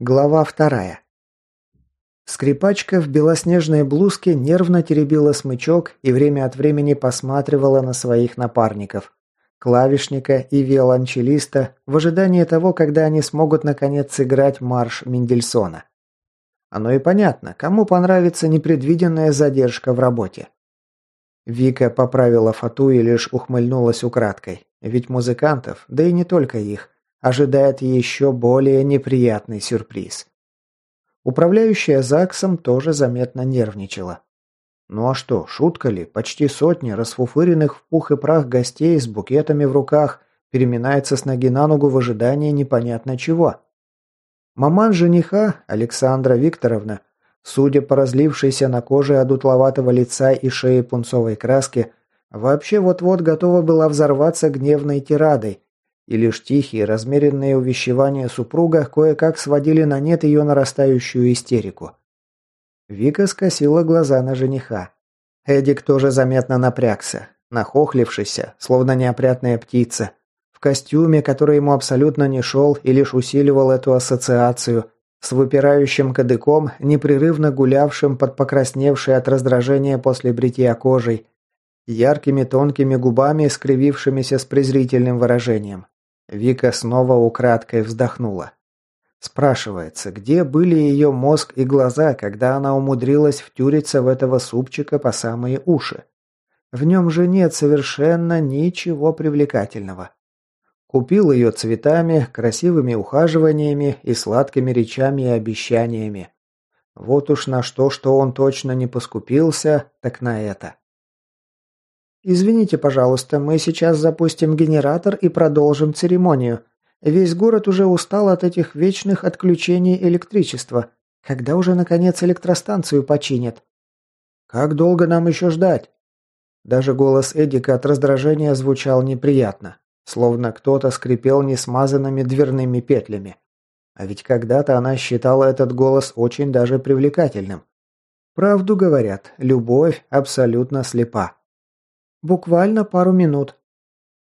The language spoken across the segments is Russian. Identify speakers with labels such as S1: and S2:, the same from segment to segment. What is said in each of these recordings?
S1: Глава вторая. Скрипачка в белоснежной блузке нервно теребила смычок и время от времени посматривала на своих напарников. Клавишника и виолончелиста в ожидании того, когда они смогут наконец сыграть марш Мендельсона. Оно и понятно, кому понравится непредвиденная задержка в работе. Вика поправила фату и лишь ухмыльнулась украдкой. Ведь музыкантов, да и не только их, ожидает еще более неприятный сюрприз. Управляющая ЗАГСом тоже заметно нервничала. Ну а что, шутка ли, почти сотни расфуфыренных в пух и прах гостей с букетами в руках переминается с ноги на ногу в ожидании непонятно чего. Маман жениха, Александра Викторовна, судя по разлившейся на коже одутловатого лица и шеи пунцовой краски, вообще вот-вот готова была взорваться гневной тирадой, и лишь тихие, размеренные увещевания супруга кое-как сводили на нет ее нарастающую истерику. Вика скосила глаза на жениха. Эдик тоже заметно напрягся, нахохлившийся, словно неопрятная птица, в костюме, который ему абсолютно не шел и лишь усиливал эту ассоциацию, с выпирающим кадыком, непрерывно гулявшим под покрасневшей от раздражения после бритья кожей, яркими тонкими губами, скривившимися с презрительным выражением. Вика снова украдкой вздохнула. Спрашивается, где были ее мозг и глаза, когда она умудрилась втюриться в этого супчика по самые уши? В нем же нет совершенно ничего привлекательного. Купил ее цветами, красивыми ухаживаниями и сладкими речами и обещаниями. Вот уж на что, что он точно не поскупился, так на это. «Извините, пожалуйста, мы сейчас запустим генератор и продолжим церемонию. Весь город уже устал от этих вечных отключений электричества. Когда уже, наконец, электростанцию починят?» «Как долго нам еще ждать?» Даже голос Эдика от раздражения звучал неприятно, словно кто-то скрипел несмазанными дверными петлями. А ведь когда-то она считала этот голос очень даже привлекательным. Правду говорят, любовь абсолютно слепа. Буквально пару минут».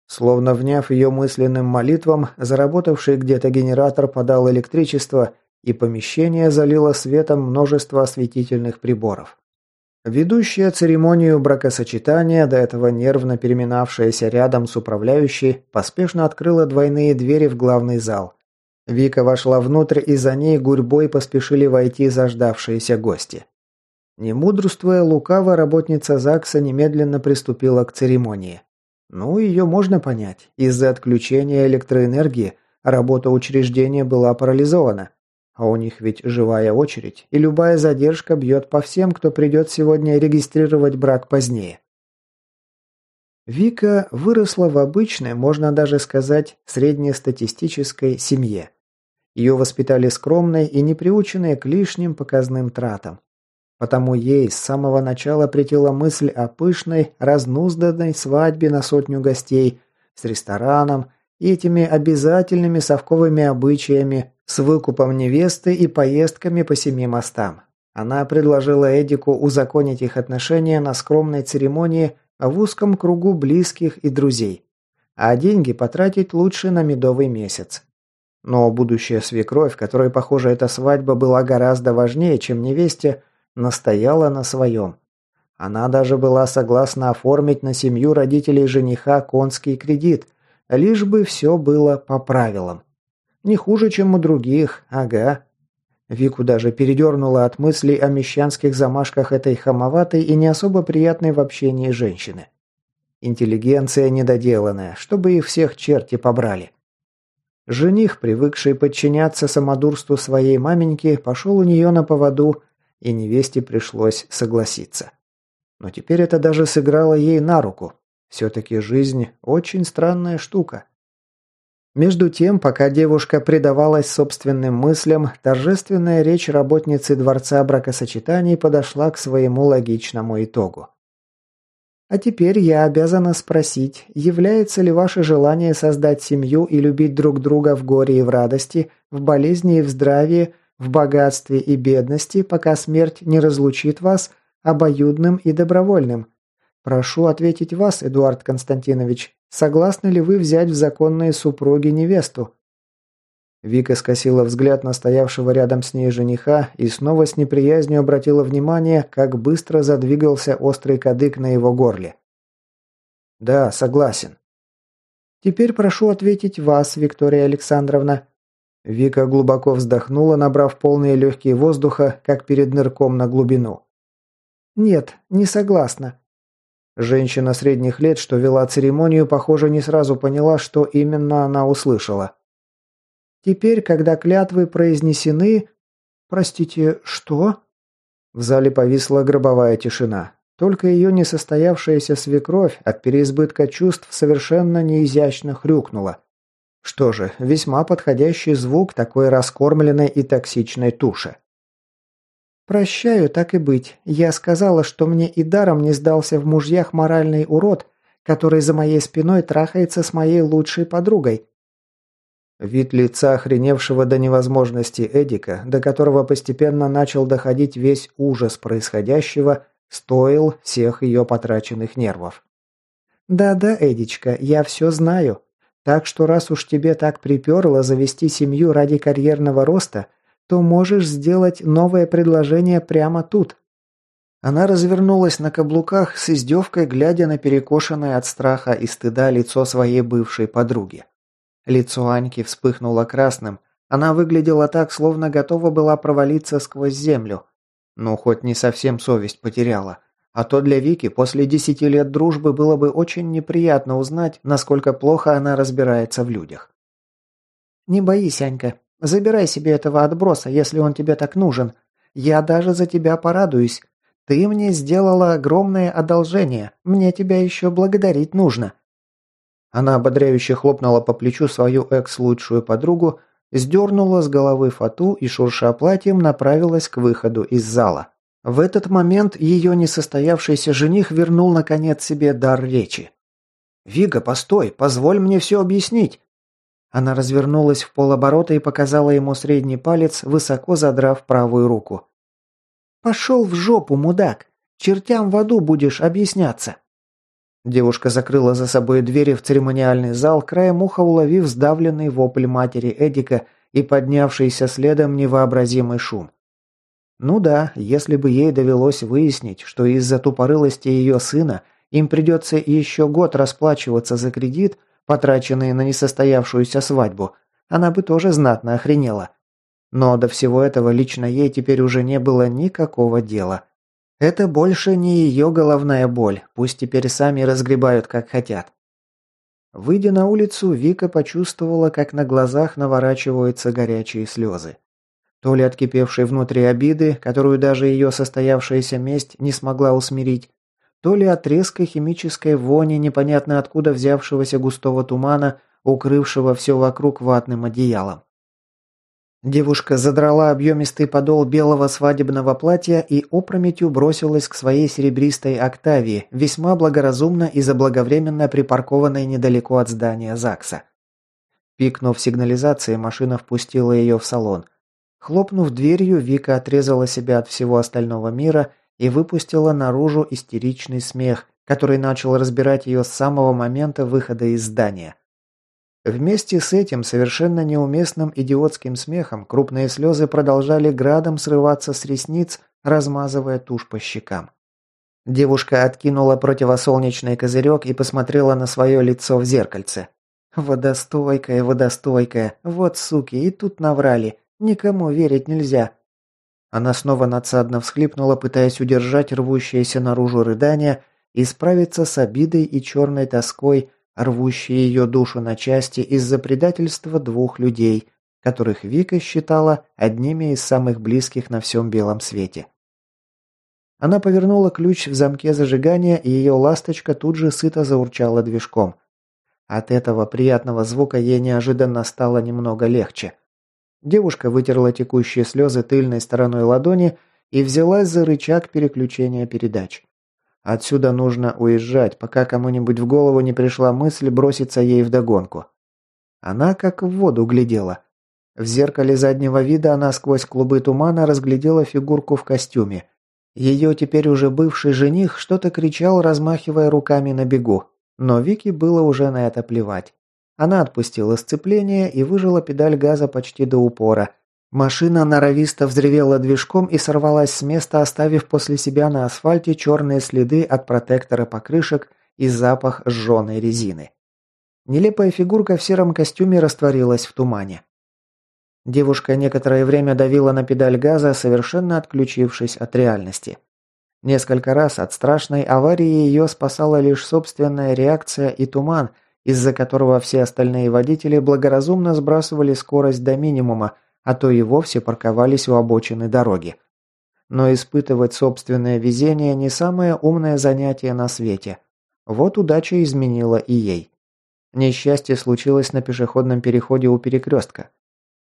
S1: Словно вняв ее мысленным молитвам, заработавший где-то генератор подал электричество, и помещение залило светом множество осветительных приборов. Ведущая церемонию бракосочетания, до этого нервно переминавшаяся рядом с управляющей, поспешно открыла двойные двери в главный зал. Вика вошла внутрь, и за ней гурьбой поспешили войти заждавшиеся гости. Не мудрствуя лукаво, работница ЗАГСа немедленно приступила к церемонии. Ну, ее можно понять. Из-за отключения электроэнергии работа учреждения была парализована. А у них ведь живая очередь, и любая задержка бьет по всем, кто придет сегодня регистрировать брак позднее. Вика выросла в обычной, можно даже сказать, среднестатистической семье. Ее воспитали скромной и не приученной к лишним показным тратам. Потому ей с самого начала претела мысль о пышной, разнузданной свадьбе на сотню гостей, с рестораном и этими обязательными совковыми обычаями, с выкупом невесты и поездками по семи мостам. Она предложила Эдику узаконить их отношения на скромной церемонии в узком кругу близких и друзей, а деньги потратить лучше на медовый месяц. Но будущая свекровь, которой, похоже, эта свадьба была гораздо важнее, чем невесте, настояла на своем. Она даже была согласна оформить на семью родителей жениха конский кредит, лишь бы все было по правилам. Не хуже, чем у других, ага. Вику даже передернула от мыслей о мещанских замашках этой хамоватой и не особо приятной в общении женщины. Интеллигенция недоделанная, чтобы их всех черти побрали. Жених, привыкший подчиняться самодурству своей маменьки, пошел у нее на поводу и невесте пришлось согласиться. Но теперь это даже сыграло ей на руку. Все-таки жизнь очень странная штука. Между тем, пока девушка предавалась собственным мыслям, торжественная речь работницы Дворца бракосочетаний подошла к своему логичному итогу. А теперь я обязана спросить, является ли ваше желание создать семью и любить друг друга в горе и в радости, в болезни и в здравии в богатстве и бедности, пока смерть не разлучит вас обоюдным и добровольным. Прошу ответить вас, Эдуард Константинович, согласны ли вы взять в законные супруги невесту? Вика скосила взгляд на стоявшего рядом с ней жениха и снова с неприязнью обратила внимание, как быстро задвигался острый кадык на его горле. «Да, согласен». «Теперь прошу ответить вас, Виктория Александровна». Вика глубоко вздохнула, набрав полные легкие воздуха, как перед нырком на глубину. «Нет, не согласна». Женщина средних лет, что вела церемонию, похоже, не сразу поняла, что именно она услышала. «Теперь, когда клятвы произнесены...» «Простите, что?» В зале повисла гробовая тишина. Только ее несостоявшаяся свекровь от переизбытка чувств совершенно неизящно хрюкнула. Что же, весьма подходящий звук такой раскормленной и токсичной туши. «Прощаю, так и быть. Я сказала, что мне и даром не сдался в мужьях моральный урод, который за моей спиной трахается с моей лучшей подругой». Вид лица охреневшего до невозможности Эдика, до которого постепенно начал доходить весь ужас происходящего, Стоил всех ее потраченных нервов. «Да-да, Эдичка, я все знаю. Так что раз уж тебе так приперло завести семью ради карьерного роста, то можешь сделать новое предложение прямо тут». Она развернулась на каблуках с издевкой, глядя на перекошенное от страха и стыда лицо своей бывшей подруги. Лицо Аньки вспыхнуло красным. Она выглядела так, словно готова была провалиться сквозь землю. Ну, хоть не совсем совесть потеряла. А то для Вики после десяти лет дружбы было бы очень неприятно узнать, насколько плохо она разбирается в людях. «Не боись, Анька. Забирай себе этого отброса, если он тебе так нужен. Я даже за тебя порадуюсь. Ты мне сделала огромное одолжение. Мне тебя еще благодарить нужно». Она ободряюще хлопнула по плечу свою экс-лучшую подругу, Сдернула с головы фату и, шурша платьем, направилась к выходу из зала. В этот момент ее несостоявшийся жених вернул наконец себе дар речи. «Вига, постой, позволь мне все объяснить!» Она развернулась в полоборота и показала ему средний палец, высоко задрав правую руку. «Пошел в жопу, мудак! Чертям в аду будешь объясняться!» Девушка закрыла за собой двери в церемониальный зал, краем уха уловив сдавленный вопль матери Эдика и поднявшийся следом невообразимый шум. Ну да, если бы ей довелось выяснить, что из-за тупорылости ее сына им придется еще год расплачиваться за кредит, потраченный на несостоявшуюся свадьбу, она бы тоже знатно охренела. Но до всего этого лично ей теперь уже не было никакого дела. Это больше не ее головная боль, пусть теперь сами разгребают как хотят. Выйдя на улицу, Вика почувствовала, как на глазах наворачиваются горячие слезы. То ли откипевшей внутри обиды, которую даже ее состоявшаяся месть не смогла усмирить, то ли от резкой химической вони, непонятно откуда взявшегося густого тумана, укрывшего все вокруг ватным одеялом. Девушка задрала объемистый подол белого свадебного платья и опрометью бросилась к своей серебристой «Октавии», весьма благоразумно и заблаговременно припаркованной недалеко от здания ЗАГСа. Пикнув сигнализацией, машина впустила ее в салон. Хлопнув дверью, Вика отрезала себя от всего остального мира и выпустила наружу истеричный смех, который начал разбирать ее с самого момента выхода из здания. Вместе с этим совершенно неуместным идиотским смехом крупные слезы продолжали градом срываться с ресниц, размазывая тушь по щекам. Девушка откинула противосолнечный козырек и посмотрела на свое лицо в зеркальце. «Водостойкая, водостойкая, вот суки, и тут наврали, никому верить нельзя». Она снова надсадно всхлипнула, пытаясь удержать рвущееся наружу рыдания и справиться с обидой и черной тоской, рвущие ее душу на части из-за предательства двух людей, которых Вика считала одними из самых близких на всем белом свете. Она повернула ключ в замке зажигания, и ее ласточка тут же сыто заурчала движком. От этого приятного звука ей неожиданно стало немного легче. Девушка вытерла текущие слезы тыльной стороной ладони и взялась за рычаг переключения передач. Отсюда нужно уезжать, пока кому-нибудь в голову не пришла мысль броситься ей вдогонку. Она как в воду глядела. В зеркале заднего вида она сквозь клубы тумана разглядела фигурку в костюме. Ее теперь уже бывший жених что-то кричал, размахивая руками на бегу. Но Вике было уже на это плевать. Она отпустила сцепление и выжила педаль газа почти до упора. Машина норовисто взревела движком и сорвалась с места, оставив после себя на асфальте черные следы от протектора покрышек и запах сжженной резины. Нелепая фигурка в сером костюме растворилась в тумане. Девушка некоторое время давила на педаль газа, совершенно отключившись от реальности. Несколько раз от страшной аварии ее спасала лишь собственная реакция и туман, из-за которого все остальные водители благоразумно сбрасывали скорость до минимума, а то и вовсе парковались у обочины дороги. Но испытывать собственное везение не самое умное занятие на свете. Вот удача изменила и ей. Несчастье случилось на пешеходном переходе у перекрестка.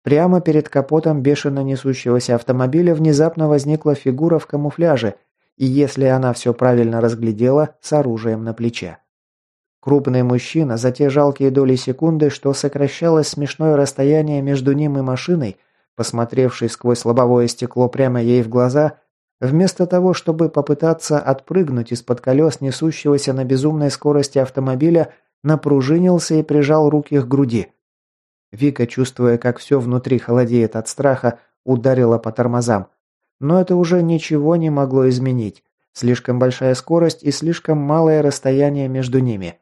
S1: Прямо перед капотом бешено несущегося автомобиля внезапно возникла фигура в камуфляже, и если она все правильно разглядела, с оружием на плече. Крупный мужчина за те жалкие доли секунды, что сокращалось смешное расстояние между ним и машиной, посмотревший сквозь лобовое стекло прямо ей в глаза, вместо того, чтобы попытаться отпрыгнуть из-под колес несущегося на безумной скорости автомобиля, напружинился и прижал руки к груди. Вика, чувствуя, как все внутри холодеет от страха, ударила по тормозам. Но это уже ничего не могло изменить. Слишком большая скорость и слишком малое расстояние между ними.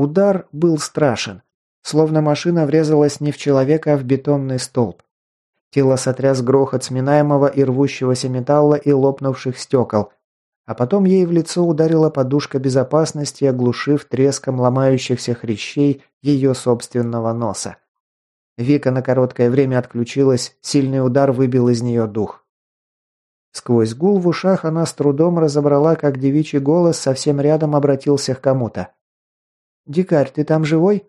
S1: Удар был страшен. Словно машина врезалась не в человека, а в бетонный столб. Тело сотряс грохот сминаемого и рвущегося металла и лопнувших стекол. А потом ей в лицо ударила подушка безопасности, оглушив треском ломающихся хрящей ее собственного носа. Вика на короткое время отключилась, сильный удар выбил из нее дух. Сквозь гул в ушах она с трудом разобрала, как девичий голос совсем рядом обратился к кому-то. «Дикарь, ты там живой?»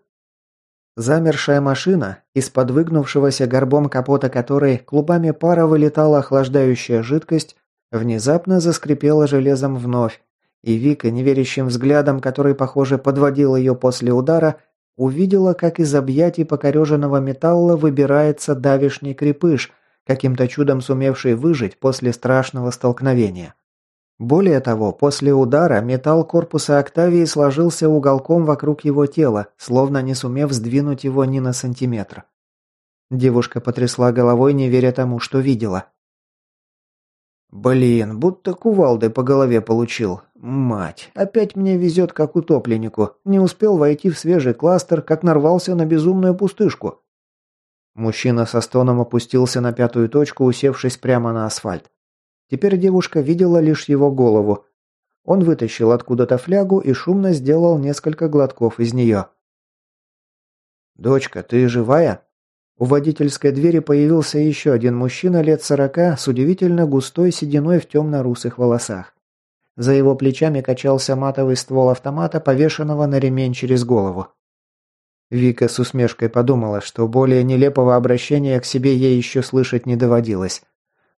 S1: Замершая машина, из-под выгнувшегося горбом капота которой клубами пара вылетала охлаждающая жидкость, внезапно заскрипела железом вновь, и Вика, неверящим взглядом, который, похоже, подводил ее после удара, увидела, как из объятий покореженного металла выбирается давишний крепыш, каким-то чудом сумевший выжить после страшного столкновения. Более того, после удара металл корпуса Октавии сложился уголком вокруг его тела, словно не сумев сдвинуть его ни на сантиметр. Девушка потрясла головой, не веря тому, что видела. «Блин, будто кувалдой по голове получил. Мать, опять мне везет как утопленнику. Не успел войти в свежий кластер, как нарвался на безумную пустышку». Мужчина со стоном опустился на пятую точку, усевшись прямо на асфальт. Теперь девушка видела лишь его голову. Он вытащил откуда-то флягу и шумно сделал несколько глотков из нее. «Дочка, ты живая?» У водительской двери появился еще один мужчина лет сорока с удивительно густой сединой в темно-русых волосах. За его плечами качался матовый ствол автомата, повешенного на ремень через голову. Вика с усмешкой подумала, что более нелепого обращения к себе ей еще слышать не доводилось.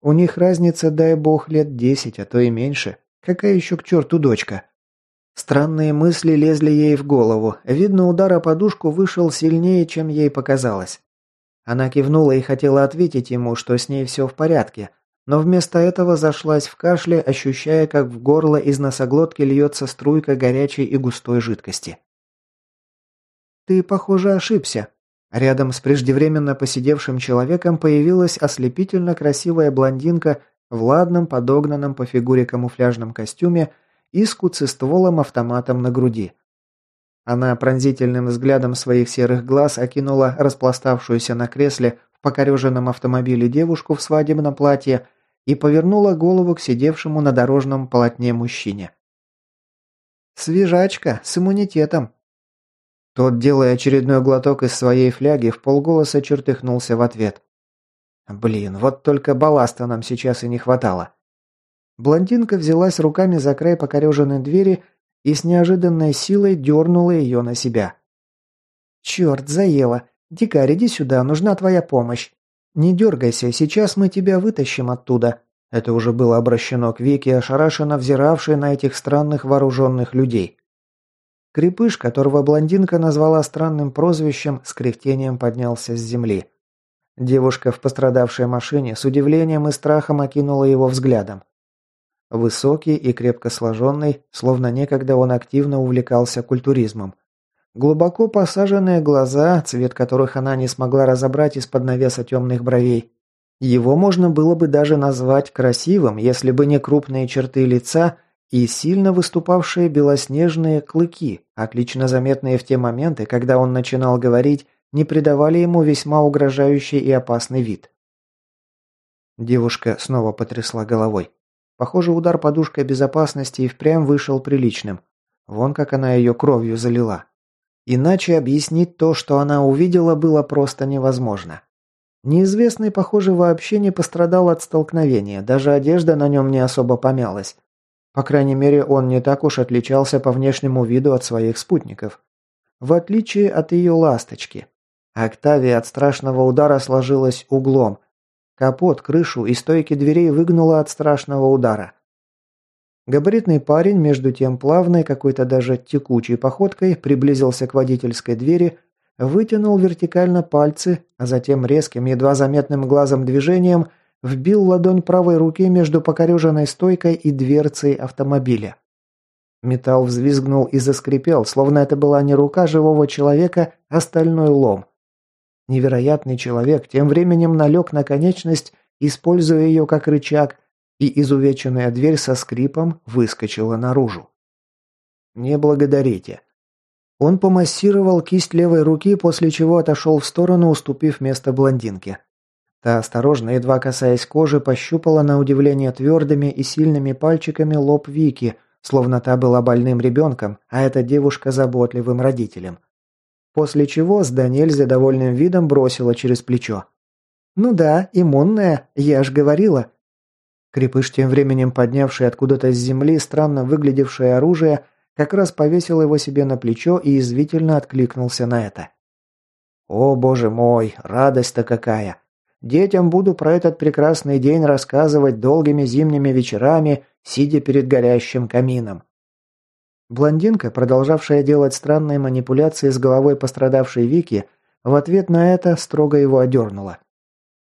S1: У них разница, дай бог, лет десять, а то и меньше. Какая еще к черту дочка? Странные мысли лезли ей в голову. Видно, удар о подушку вышел сильнее, чем ей показалось. Она кивнула и хотела ответить ему, что с ней все в порядке, но вместо этого зашлась в кашле, ощущая, как в горло из носоглотки льется струйка горячей и густой жидкости. «Ты, похоже, ошибся», Рядом с преждевременно посидевшим человеком появилась ослепительно красивая блондинка в ладном, подогнанном по фигуре камуфляжном костюме и с куцестволом автоматом на груди. Она пронзительным взглядом своих серых глаз окинула распластавшуюся на кресле в покореженном автомобиле девушку в свадебном платье и повернула голову к сидевшему на дорожном полотне мужчине. «Свежачка, с иммунитетом», тот, делая очередной глоток из своей фляги, в полголоса чертыхнулся в ответ. «Блин, вот только балласта нам сейчас и не хватало». Блондинка взялась руками за край покореженной двери и с неожиданной силой дернула ее на себя. «Черт, заела! Дикарь, иди сюда, нужна твоя помощь. Не дергайся, сейчас мы тебя вытащим оттуда». Это уже было обращено к Вике, ошарашенно взиравшей на этих странных вооруженных людей. Крепыш, которого блондинка назвала странным прозвищем, с кряхтением поднялся с земли. Девушка в пострадавшей машине с удивлением и страхом окинула его взглядом. Высокий и крепко сложенный, словно некогда он активно увлекался культуризмом. Глубоко посаженные глаза, цвет которых она не смогла разобрать из-под навеса темных бровей. Его можно было бы даже назвать красивым, если бы не крупные черты лица и сильно выступавшие белоснежные клыки, отлично заметные в те моменты, когда он начинал говорить, не придавали ему весьма угрожающий и опасный вид. Девушка снова потрясла головой. Похоже, удар подушкой безопасности и впрямь вышел приличным. Вон как она ее кровью залила. Иначе объяснить то, что она увидела, было просто невозможно. Неизвестный, похоже, вообще не пострадал от столкновения, даже одежда на нем не особо помялась. По крайней мере, он не так уж отличался по внешнему виду от своих спутников. В отличие от ее ласточки. Октавия от страшного удара сложилась углом. Капот, крышу и стойки дверей выгнула от страшного удара. Габаритный парень, между тем плавной, какой-то даже текучей походкой, приблизился к водительской двери, вытянул вертикально пальцы, а затем резким, едва заметным глазом движением вбил ладонь правой руки между покореженной стойкой и дверцей автомобиля. Металл взвизгнул и заскрипел, словно это была не рука живого человека, а стальной лом. Невероятный человек тем временем налег на конечность, используя ее как рычаг, и изувеченная дверь со скрипом выскочила наружу. «Не благодарите», он помассировал кисть левой руки, после чего отошел в сторону, уступив место блондинке. Та, осторожно, едва касаясь кожи, пощупала на удивление твердыми и сильными пальчиками лоб Вики, словно та была больным ребенком, а эта девушка заботливым родителем. После чего с Даниэль довольным видом бросила через плечо. «Ну да, иммунная, я ж говорила». Крепыш, тем временем поднявший откуда-то с земли странно выглядевшее оружие, как раз повесил его себе на плечо и извительно откликнулся на это. «О, боже мой, радость-то какая! Детям буду про этот прекрасный день рассказывать долгими зимними вечерами, сидя перед горящим камином». Блондинка, продолжавшая делать странные манипуляции с головой пострадавшей Вики, в ответ на это строго его одернула.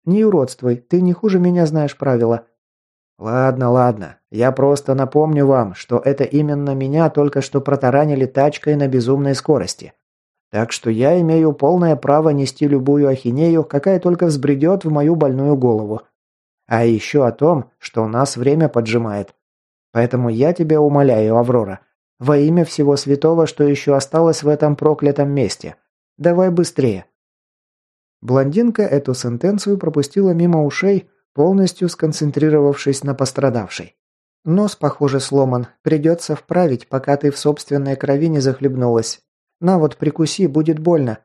S1: «Не уродствуй, ты не хуже меня знаешь правила. «Ладно, ладно. Я просто напомню вам, что это именно меня только что протаранили тачкой на безумной скорости. Так что я имею полное право нести любую ахинею, какая только взбредет в мою больную голову. А еще о том, что у нас время поджимает. Поэтому я тебя умоляю, Аврора, во имя всего святого, что еще осталось в этом проклятом месте. Давай быстрее». Блондинка эту сентенцию пропустила мимо ушей, полностью сконцентрировавшись на пострадавшей. Нос, похоже, сломан. Придется вправить, пока ты в собственной крови не захлебнулась. На вот, прикуси, будет больно».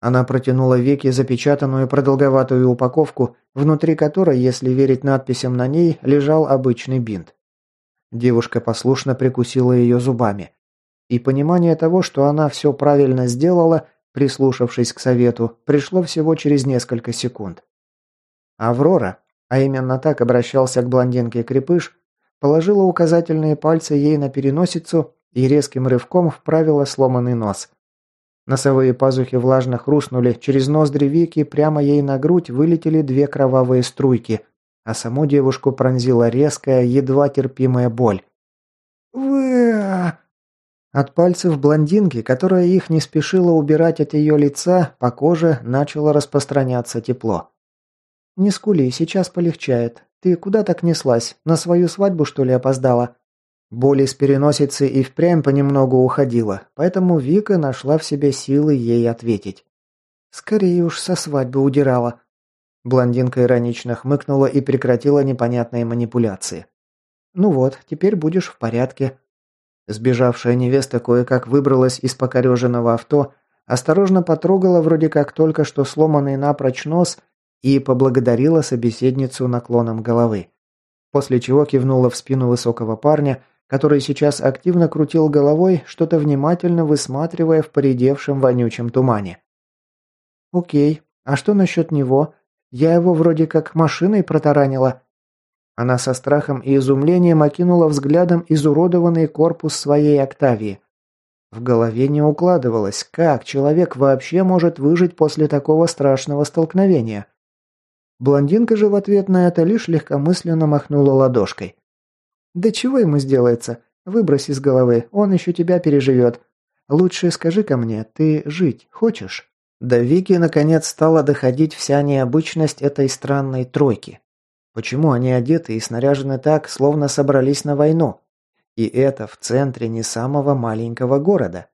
S1: Она протянула веки запечатанную продолговатую упаковку, внутри которой, если верить надписям на ней, лежал обычный бинт. Девушка послушно прикусила ее зубами. И понимание того, что она все правильно сделала, прислушавшись к совету, пришло всего через несколько секунд. Аврора, а именно так обращался к блондинке Крепыш, положила указательные пальцы ей на переносицу и резким рывком вправила сломанный нос. Носовые пазухи влажно хрустнули, через ноздри Вики прямо ей на грудь вылетели две кровавые струйки, а саму девушку пронзила резкая, едва терпимая боль. вы От пальцев блондинки, которая их не спешила убирать от ее лица, по коже начало распространяться тепло. «Не скули, сейчас полегчает. Ты куда так неслась? На свою свадьбу, что ли, опоздала?» Боль из переносицы и впрямь понемногу уходила, поэтому Вика нашла в себе силы ей ответить. «Скорее уж со свадьбы удирала». Блондинка иронично хмыкнула и прекратила непонятные манипуляции. «Ну вот, теперь будешь в порядке». Сбежавшая невеста кое-как выбралась из покореженного авто, осторожно потрогала вроде как только что сломанный напрочь нос и поблагодарила собеседницу наклоном головы. После чего кивнула в спину высокого парня, который сейчас активно крутил головой, что-то внимательно высматривая в поредевшем вонючем тумане. «Окей, а что насчет него? Я его вроде как машиной протаранила». Она со страхом и изумлением окинула взглядом изуродованный корпус своей Октавии. В голове не укладывалось, как человек вообще может выжить после такого страшного столкновения. Блондинка же в ответ на это лишь легкомысленно махнула ладошкой. «Да чего ему сделается? Выбрось из головы, он еще тебя переживет. Лучше скажи-ка мне, ты жить хочешь?» До Вики наконец стала доходить вся необычность этой странной тройки. Почему они одеты и снаряжены так, словно собрались на войну? И это в центре не самого маленького города.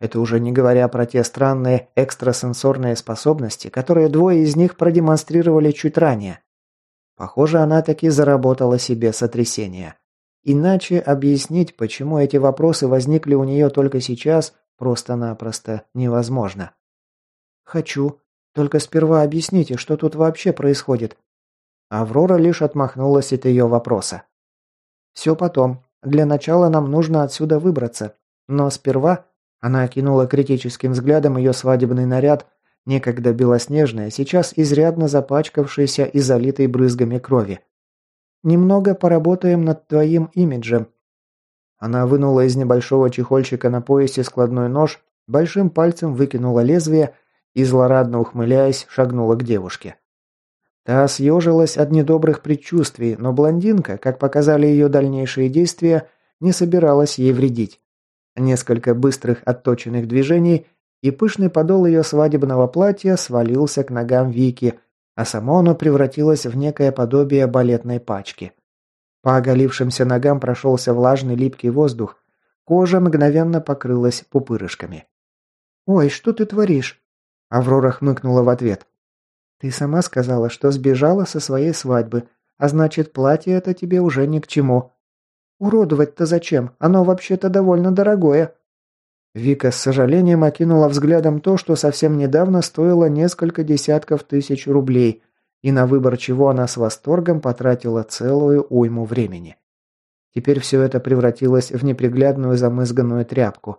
S1: Это уже не говоря про те странные экстрасенсорные способности, которые двое из них продемонстрировали чуть ранее. Похоже, она таки заработала себе сотрясение. Иначе объяснить, почему эти вопросы возникли у нее только сейчас, просто-напросто невозможно. «Хочу. Только сперва объясните, что тут вообще происходит». Аврора лишь отмахнулась от ее вопроса. «Все потом. Для начала нам нужно отсюда выбраться. Но сперва...» Она окинула критическим взглядом ее свадебный наряд, некогда белоснежный, а сейчас изрядно запачкавшийся и залитый брызгами крови. «Немного поработаем над твоим имиджем». Она вынула из небольшого чехольчика на поясе складной нож, большим пальцем выкинула лезвие и, злорадно ухмыляясь, шагнула к девушке. Та съежилась от недобрых предчувствий, но блондинка, как показали ее дальнейшие действия, не собиралась ей вредить. Несколько быстрых отточенных движений, и пышный подол ее свадебного платья свалился к ногам Вики, а само оно превратилось в некое подобие балетной пачки. По оголившимся ногам прошелся влажный липкий воздух, кожа мгновенно покрылась пупырышками. «Ой, что ты творишь?» Аврора хмыкнула в ответ. «Ты сама сказала, что сбежала со своей свадьбы, а значит, платье это тебе уже ни к чему. Уродовать-то зачем? Оно вообще-то довольно дорогое». Вика с сожалением окинула взглядом то, что совсем недавно стоило несколько десятков тысяч рублей, и на выбор чего она с восторгом потратила целую уйму времени. Теперь все это превратилось в неприглядную замызганную тряпку.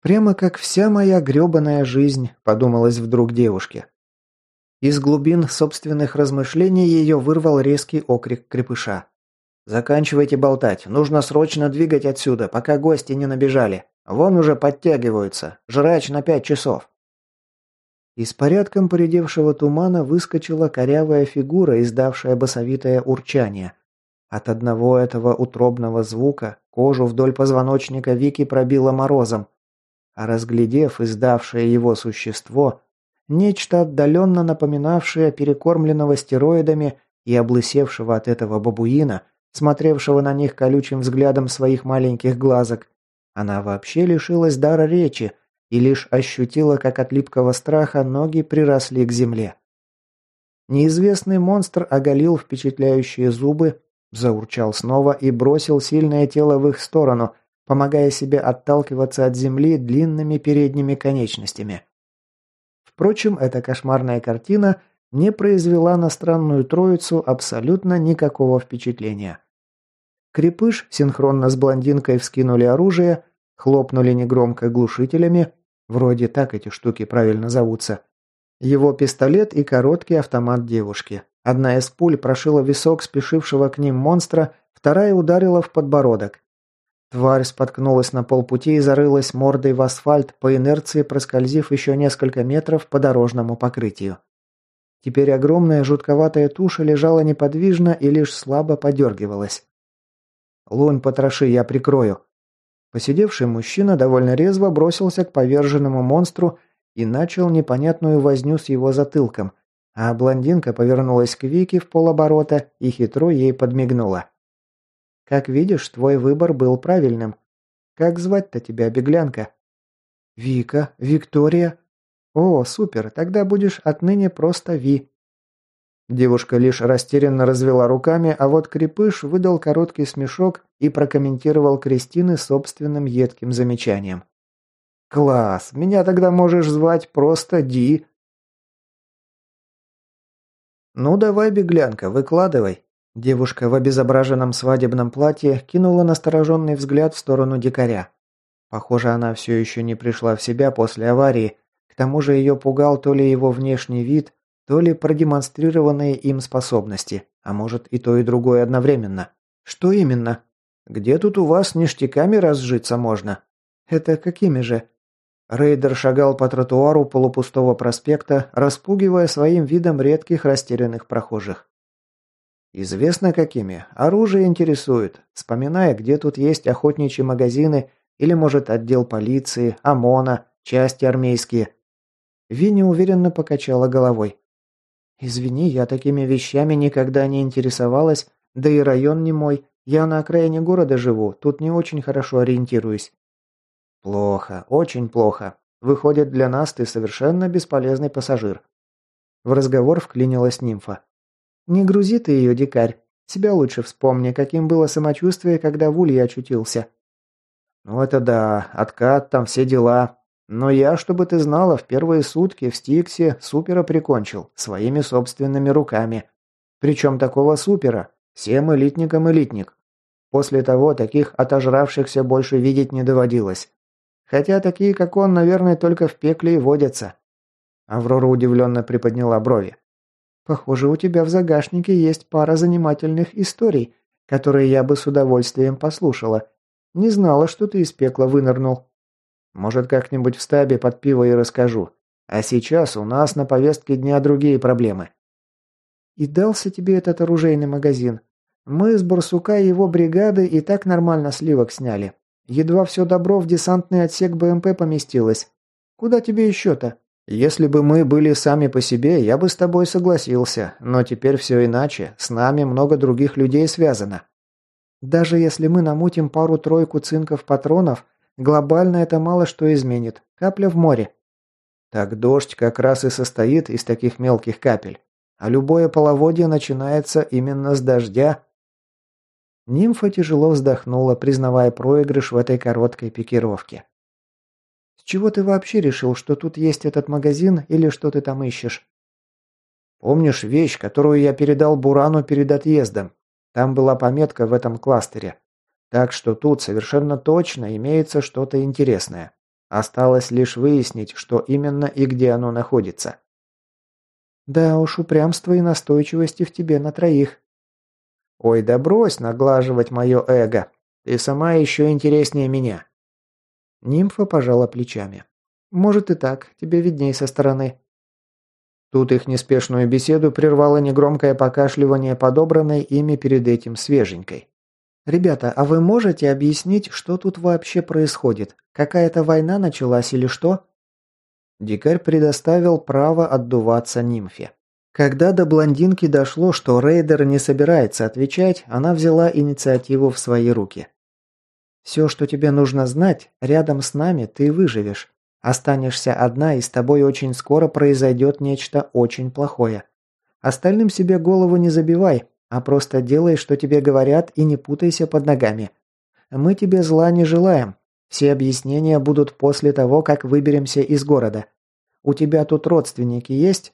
S1: «Прямо как вся моя грёбаная жизнь», – подумалось вдруг девушке. Из глубин собственных размышлений ее вырвал резкий окрик крепыша. «Заканчивайте болтать. Нужно срочно двигать отсюда, пока гости не набежали. Вон уже подтягиваются. Жрач на пять часов». Из порядком поредевшего тумана выскочила корявая фигура, издавшая басовитое урчание. От одного этого утробного звука кожу вдоль позвоночника Вики пробило морозом, а разглядев издавшее его существо, нечто отдаленно напоминавшее перекормленного стероидами и облысевшего от этого бабуина, смотревшего на них колючим взглядом своих маленьких глазок, она вообще лишилась дара речи и лишь ощутила, как от липкого страха ноги приросли к земле. Неизвестный монстр оголил впечатляющие зубы, заурчал снова и бросил сильное тело в их сторону, помогая себе отталкиваться от земли длинными передними конечностями. Впрочем, эта кошмарная картина не произвела на странную троицу абсолютно никакого впечатления. Крепыш синхронно с блондинкой вскинули оружие, хлопнули негромко глушителями, вроде так эти штуки правильно зовутся, его пистолет и короткий автомат девушки. Одна из пуль прошила висок спешившего к ним монстра, вторая ударила в подбородок. Тварь споткнулась на полпути и зарылась мордой в асфальт, по инерции проскользив еще несколько метров по дорожному покрытию. Теперь огромная жутковатая туша лежала неподвижно и лишь слабо подергивалась. «Лунь, потроши, я прикрою». Посидевший мужчина довольно резво бросился к поверженному монстру и начал непонятную возню с его затылком, а блондинка повернулась к Вике в полоборота и хитро ей подмигнула. Как видишь, твой выбор был правильным. Как звать-то тебя, беглянка? Вика, Виктория. О, супер, тогда будешь отныне просто Ви. Девушка лишь растерянно развела руками, а вот Крепыш выдал короткий смешок и прокомментировал Кристины собственным едким замечанием. «Класс! Меня тогда можешь звать просто Ди!» «Ну давай, беглянка, выкладывай!» Девушка в обезображенном свадебном платье кинула настороженный взгляд в сторону дикаря. Похоже, она все еще не пришла в себя после аварии, к тому же ее пугал то ли его внешний вид, то ли продемонстрированные им способности, а может и то и другое одновременно. Что именно? Где тут у вас ништяками разжиться можно? Это какими же? Рейдер шагал по тротуару полупустого проспекта, распугивая своим видом редких растерянных прохожих. Известно какими. Оружие интересует. Вспоминая, где тут есть охотничьи магазины Или, может, отдел полиции, ОМОНа, части армейские. Винни уверенно покачала головой. «Извини, я такими вещами никогда не интересовалась, да и район не мой. Я на окраине города живу, тут не очень хорошо ориентируюсь». «Плохо, очень плохо. Выходит, для нас ты совершенно бесполезный пассажир». В разговор вклинилась нимфа. «Не грузи ты ее, дикарь. Себя лучше вспомни, каким было самочувствие, когда в улье очутился». «Ну это да, откат, там все дела. Но я, чтобы ты знала, в первые сутки в Стиксе супера прикончил, своими собственными руками. Причем такого супера. Всем элитникам элитник. После того таких отожравшихся больше видеть не доводилось. Хотя такие, как он, наверное, только в пекле и водятся. Аврора удивленно приподняла брови. «Похоже, у тебя в загашнике есть пара занимательных историй, которые я бы с удовольствием послушала. Не знала, что ты из пекла вынырнул». «Может, как-нибудь в стабе под пиво и расскажу. А сейчас у нас на повестке дня другие проблемы». «И дался тебе этот оружейный магазин. Мы с Барсука и его бригады и так нормально сливок сняли. Едва все добро в десантный отсек БМП поместилось. Куда тебе еще-то?» Если бы мы были сами по себе, я бы с тобой согласился, но теперь все иначе, с нами много других людей связано. Даже если мы намутим пару-тройку цинков патронов, глобально это мало что изменит. Капля в море. Так дождь как раз и состоит из таких мелких капель. А любое половодье начинается именно с дождя. Нимфа тяжело вздохнула, признавая проигрыш в этой короткой пикировке. С чего ты вообще решил, что тут есть этот магазин или что ты там ищешь? Помнишь вещь, которую я передал Бурану перед отъездом? Там была пометка в этом кластере. Так что тут совершенно точно имеется что-то интересное. Осталось лишь выяснить, что именно и где оно находится. Да уж, упрямство и настойчивости в тебе на троих. Ой, да брось наглаживать мое эго. Ты сама еще интереснее меня. Нимфа пожала плечами. «Может и так, тебе видней со стороны». Тут их неспешную беседу прервало негромкое покашливание, подобранной ими перед этим свеженькой. «Ребята, а вы можете объяснить, что тут вообще происходит? Какая-то война началась или что?» Дикарь предоставил право отдуваться нимфе. Когда до блондинки дошло, что рейдер не собирается отвечать, она взяла инициативу в свои руки. Все, что тебе нужно знать, рядом с нами ты выживешь. Останешься одна, и с тобой очень скоро произойдет нечто очень плохое. Остальным себе голову не забивай, а просто делай, что тебе говорят, и не путайся под ногами. Мы тебе зла не желаем. Все объяснения будут после того, как выберемся из города. У тебя тут родственники есть?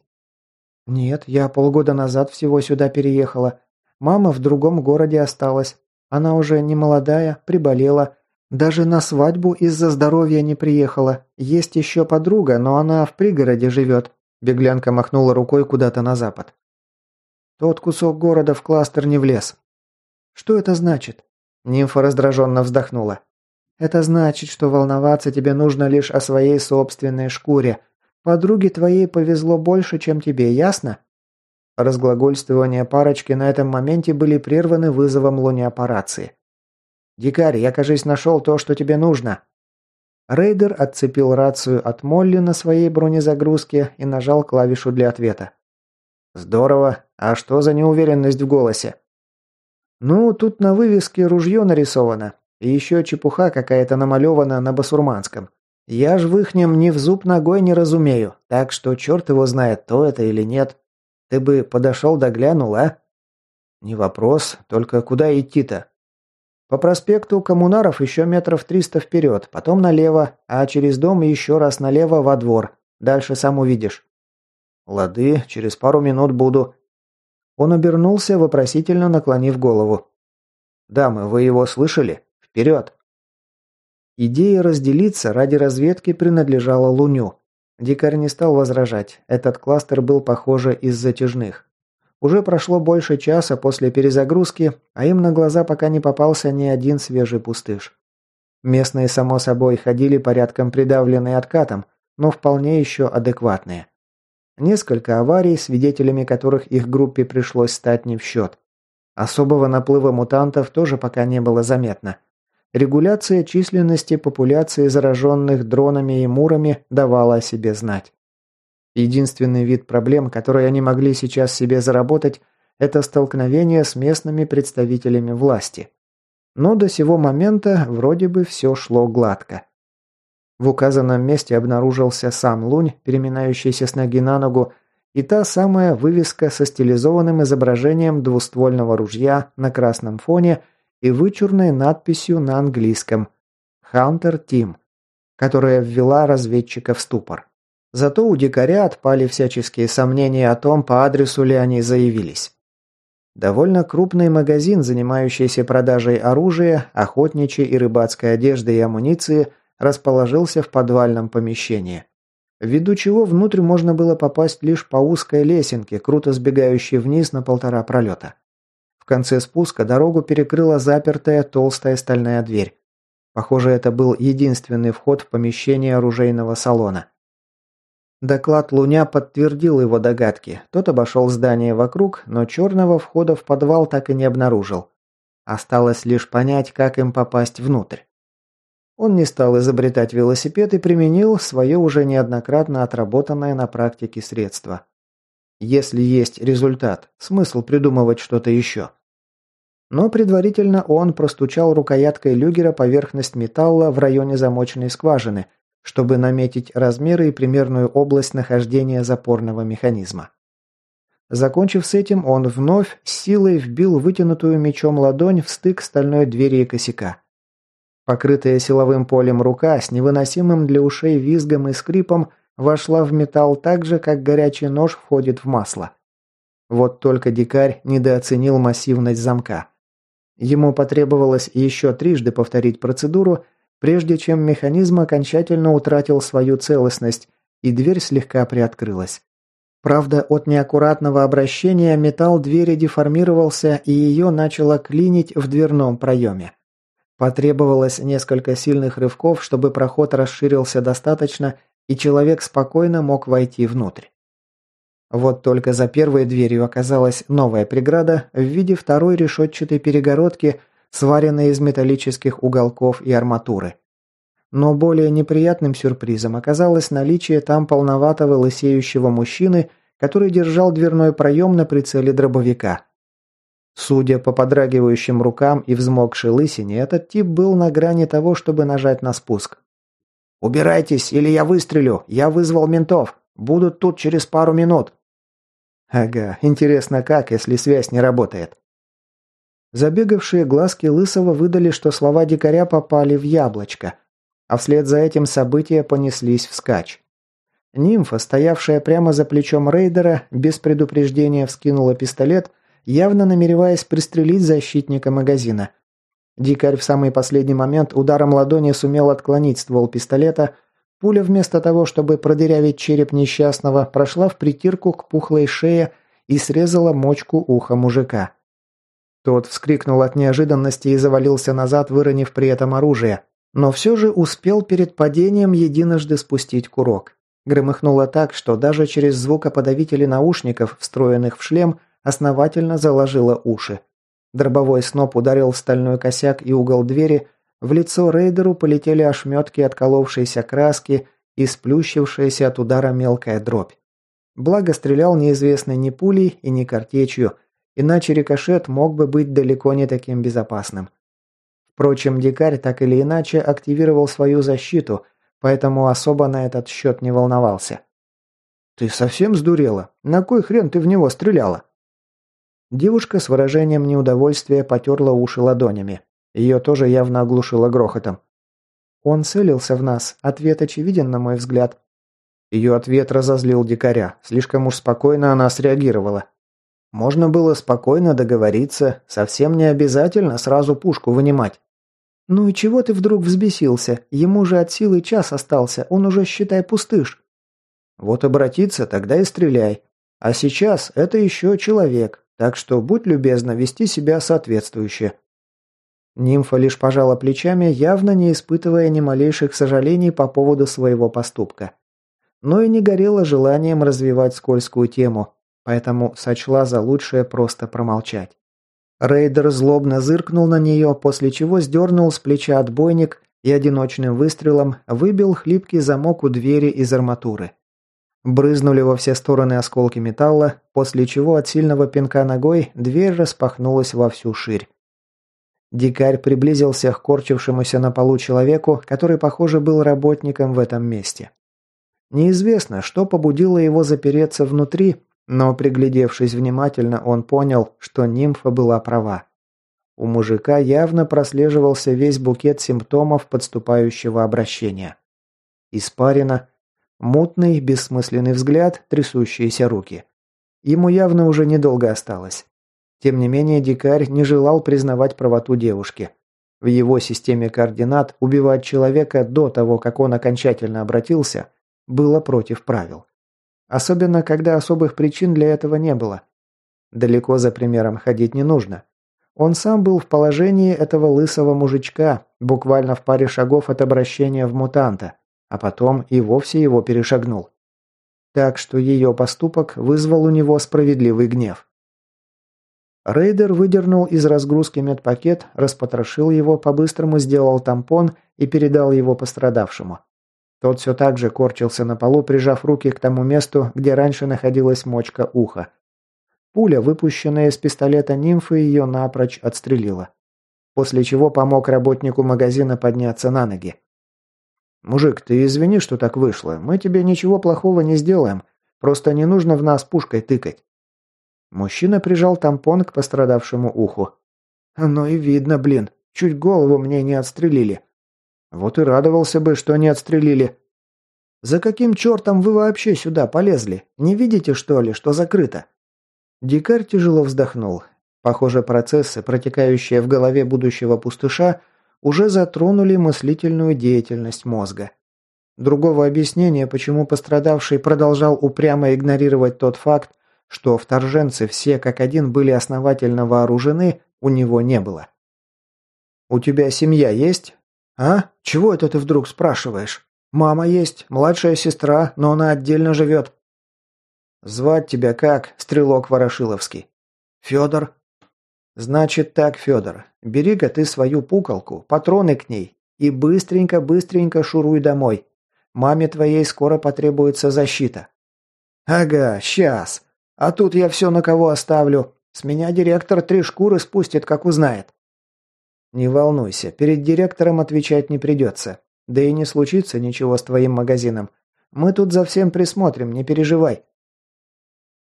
S1: Нет, я полгода назад всего сюда переехала. Мама в другом городе осталась. Она уже не молодая, приболела. Даже на свадьбу из-за здоровья не приехала. Есть еще подруга, но она в пригороде живет. Беглянка махнула рукой куда-то на запад. Тот кусок города в кластер не влез. Что это значит? Нимфа раздраженно вздохнула. Это значит, что волноваться тебе нужно лишь о своей собственной шкуре. Подруге твоей повезло больше, чем тебе, ясно? Разглагольствования парочки на этом моменте были прерваны вызовом луниапарации. «Дикарь, я, кажись, нашел то, что тебе нужно». Рейдер отцепил рацию от Молли на своей бронезагрузке и нажал клавишу для ответа. «Здорово. А что за неуверенность в голосе?» «Ну, тут на вывеске ружье нарисовано. И еще чепуха какая-то намалевана на басурманском. Я ж в ихнем ни в зуб ногой не разумею, так что черт его знает, то это или нет. Ты бы подошел да глянул, а?» «Не вопрос, только куда идти-то?» «По проспекту Коммунаров еще метров триста вперед, потом налево, а через дом еще раз налево во двор. Дальше сам увидишь». «Лады, через пару минут буду». Он обернулся, вопросительно наклонив голову. «Дамы, вы его слышали? Вперед!» Идея разделиться ради разведки принадлежала Луню. Дикарь не стал возражать. Этот кластер был, похоже, из затяжных. Уже прошло больше часа после перезагрузки, а им на глаза пока не попался ни один свежий пустыш. Местные, само собой, ходили порядком придавленные откатом, но вполне еще адекватные. Несколько аварий, свидетелями которых их группе пришлось стать не в счет. Особого наплыва мутантов тоже пока не было заметно. регуляция численности популяции зараженных дронами и мурами давала о себе знать. Единственный вид проблем, который они могли сейчас себе заработать, это столкновение с местными представителями власти. Но до сего момента вроде бы все шло гладко. В указанном месте обнаружился сам лунь, переминающийся с ноги на ногу, и та самая вывеска со стилизованным изображением двуствольного ружья на красном фоне и вычурной надписью на английском «Hunter Team», которая ввела разведчика в ступор. Зато у дикаря отпали всяческие сомнения о том, по адресу ли они заявились. Довольно крупный магазин, занимающийся продажей оружия, охотничьей и рыбацкой одежды и амуниции, расположился в подвальном помещении. Ввиду чего внутрь можно было попасть лишь по узкой лесенке, круто сбегающей вниз на полтора пролета. В конце спуска дорогу перекрыла запертая толстая стальная дверь. Похоже, это был единственный вход в помещение оружейного салона. Доклад Луня подтвердил его догадки. Тот обошел здание вокруг, но черного входа в подвал так и не обнаружил. Осталось лишь понять, как им попасть внутрь. Он не стал изобретать велосипед и применил свое уже неоднократно отработанное на практике средство. Если есть результат, смысл придумывать что-то еще. Но предварительно он простучал рукояткой люгера поверхность металла в районе замочной скважины – чтобы наметить размеры и примерную область нахождения запорного механизма. Закончив с этим, он вновь силой вбил вытянутую мечом ладонь в стык стальной двери и косяка. Покрытая силовым полем рука с невыносимым для ушей визгом и скрипом вошла в металл так же, как горячий нож входит в масло. Вот только дикарь недооценил массивность замка. Ему потребовалось еще трижды повторить процедуру, прежде чем механизм окончательно утратил свою целостность, и дверь слегка приоткрылась. Правда, от неаккуратного обращения металл двери деформировался, и ее начало клинить в дверном проеме. Потребовалось несколько сильных рывков, чтобы проход расширился достаточно, и человек спокойно мог войти внутрь. Вот только за первой дверью оказалась новая преграда в виде второй решетчатой перегородки, сваренные из металлических уголков и арматуры. Но более неприятным сюрпризом оказалось наличие там полноватого лысеющего мужчины, который держал дверной проем на прицеле дробовика. Судя по подрагивающим рукам и взмокшей лысине, этот тип был на грани того, чтобы нажать на спуск. «Убирайтесь, или я выстрелю! Я вызвал ментов! Будут тут через пару минут!» Ага, интересно как, если связь не работает. Забегавшие глазки Лысого выдали, что слова дикаря попали в яблочко, а вслед за этим события понеслись вскачь. Нимфа, стоявшая прямо за плечом рейдера, без предупреждения вскинула пистолет, явно намереваясь пристрелить защитника магазина. Дикарь в самый последний момент ударом ладони сумел отклонить ствол пистолета, пуля вместо того, чтобы продырявить череп несчастного, прошла в притирку к пухлой шее и срезала мочку уха мужика. Тот вскрикнул от неожиданности и завалился назад, выронив при этом оружие. Но все же успел перед падением единожды спустить курок. Громыхнуло так, что даже через звукоподавители наушников, встроенных в шлем, основательно заложило уши. Дробовой сноп ударил в стальной косяк и угол двери, в лицо рейдеру полетели ошметки отколовшейся краски и сплющившаяся от удара мелкая дробь. Благо стрелял неизвестный ни пулей и ни картечью – Иначе рикошет мог бы быть далеко не таким безопасным. Впрочем, дикарь так или иначе активировал свою защиту, поэтому особо на этот счет не волновался. «Ты совсем сдурела? На кой хрен ты в него стреляла?» Девушка с выражением неудовольствия потерла уши ладонями. Ее тоже явно оглушило грохотом. «Он целился в нас. Ответ очевиден, на мой взгляд». Ее ответ разозлил дикаря. Слишком уж спокойно она среагировала. Можно было спокойно договориться, совсем не обязательно сразу пушку вынимать. «Ну и чего ты вдруг взбесился? Ему же от силы час остался, он уже, считай, пустыш». «Вот обратиться, тогда и стреляй. А сейчас это еще человек, так что будь любезна вести себя соответствующе». Нимфа лишь пожала плечами, явно не испытывая ни малейших сожалений по поводу своего поступка. Но и не горела желанием развивать скользкую тему, поэтому сочла за лучшее просто промолчать. Рейдер злобно зыркнул на нее, после чего сдернул с плеча отбойник и одиночным выстрелом выбил хлипкий замок у двери из арматуры. Брызнули во все стороны осколки металла, после чего от сильного пинка ногой дверь распахнулась во всю ширь. Дикарь приблизился к корчившемуся на полу человеку, который, похоже, был работником в этом месте. Неизвестно, что побудило его запереться внутри, но, приглядевшись внимательно, он понял, что нимфа была права. У мужика явно прослеживался весь букет симптомов подступающего обращения. Испарина, мутный, бессмысленный взгляд, трясущиеся руки. Ему явно уже недолго осталось. Тем не менее, дикарь не желал признавать правоту девушки. В его системе координат убивать человека до того, как он окончательно обратился, было против правил. Особенно, когда особых причин для этого не было. Далеко за примером ходить не нужно. Он сам был в положении этого лысого мужичка, буквально в паре шагов от обращения в мутанта, а потом и вовсе его перешагнул. Так что ее поступок вызвал у него справедливый гнев. Рейдер выдернул из разгрузки медпакет, распотрошил его, по-быстрому сделал тампон и передал его пострадавшему. Тот все так же корчился на полу, прижав руки к тому месту, где раньше находилась мочка уха. Пуля, выпущенная из пистолета нимфы, ее напрочь отстрелила. После чего помог работнику магазина подняться на ноги. «Мужик, ты извини, что так вышло. Мы тебе ничего плохого не сделаем. Просто не нужно в нас пушкой тыкать». Мужчина прижал тампон к пострадавшему уху. «Оно и видно, блин. Чуть голову мне не отстрелили. Вот и радовался бы, что не отстрелили. За каким чертом вы вообще сюда полезли? Не видите, что ли, что закрыто? Дикарь тяжело вздохнул. Похоже, процессы, протекающие в голове будущего пустыша, уже затронули мыслительную деятельность мозга. Другого объяснения, почему пострадавший продолжал упрямо игнорировать тот факт, что вторженцы все как один были основательно вооружены, у него не было. «У тебя семья есть?» «А? Чего это ты вдруг спрашиваешь? Мама есть, младшая сестра, но она отдельно живет». «Звать тебя как, стрелок Ворошиловский?» «Федор». «Значит так, Федор, бери-ка ты свою пукалку, патроны к ней и быстренько-быстренько шуруй домой. Маме твоей скоро потребуется защита». «Ага, сейчас. А тут я все на кого оставлю. С меня директор три шкуры спустит, как узнает». «Не волнуйся, перед директором отвечать не придется. Да и не случится ничего с твоим магазином. Мы тут за всем присмотрим, не переживай».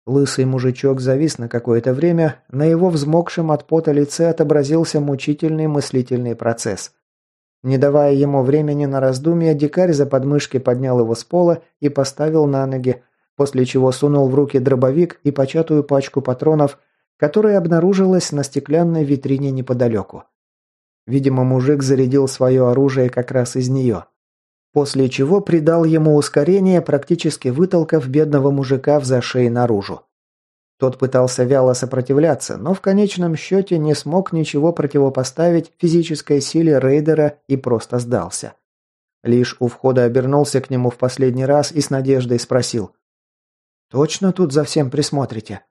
S1: Лысый мужичок завис на какое-то время, на его взмокшем от пота лице отобразился мучительный мыслительный процесс. Не давая ему времени на раздумья, дикарь за подмышки поднял его с пола и поставил на ноги, после чего сунул в руки дробовик и початую пачку патронов, которая обнаружилась на стеклянной витрине неподалеку. Видимо, мужик зарядил свое оружие как раз из нее. После чего придал ему ускорение, практически вытолкав бедного мужика в зашей наружу. Тот пытался вяло сопротивляться, но в конечном счете не смог ничего противопоставить физической силе рейдера и просто сдался. Лишь у входа обернулся к нему в последний раз и с надеждой спросил. «Точно тут за всем присмотрите?»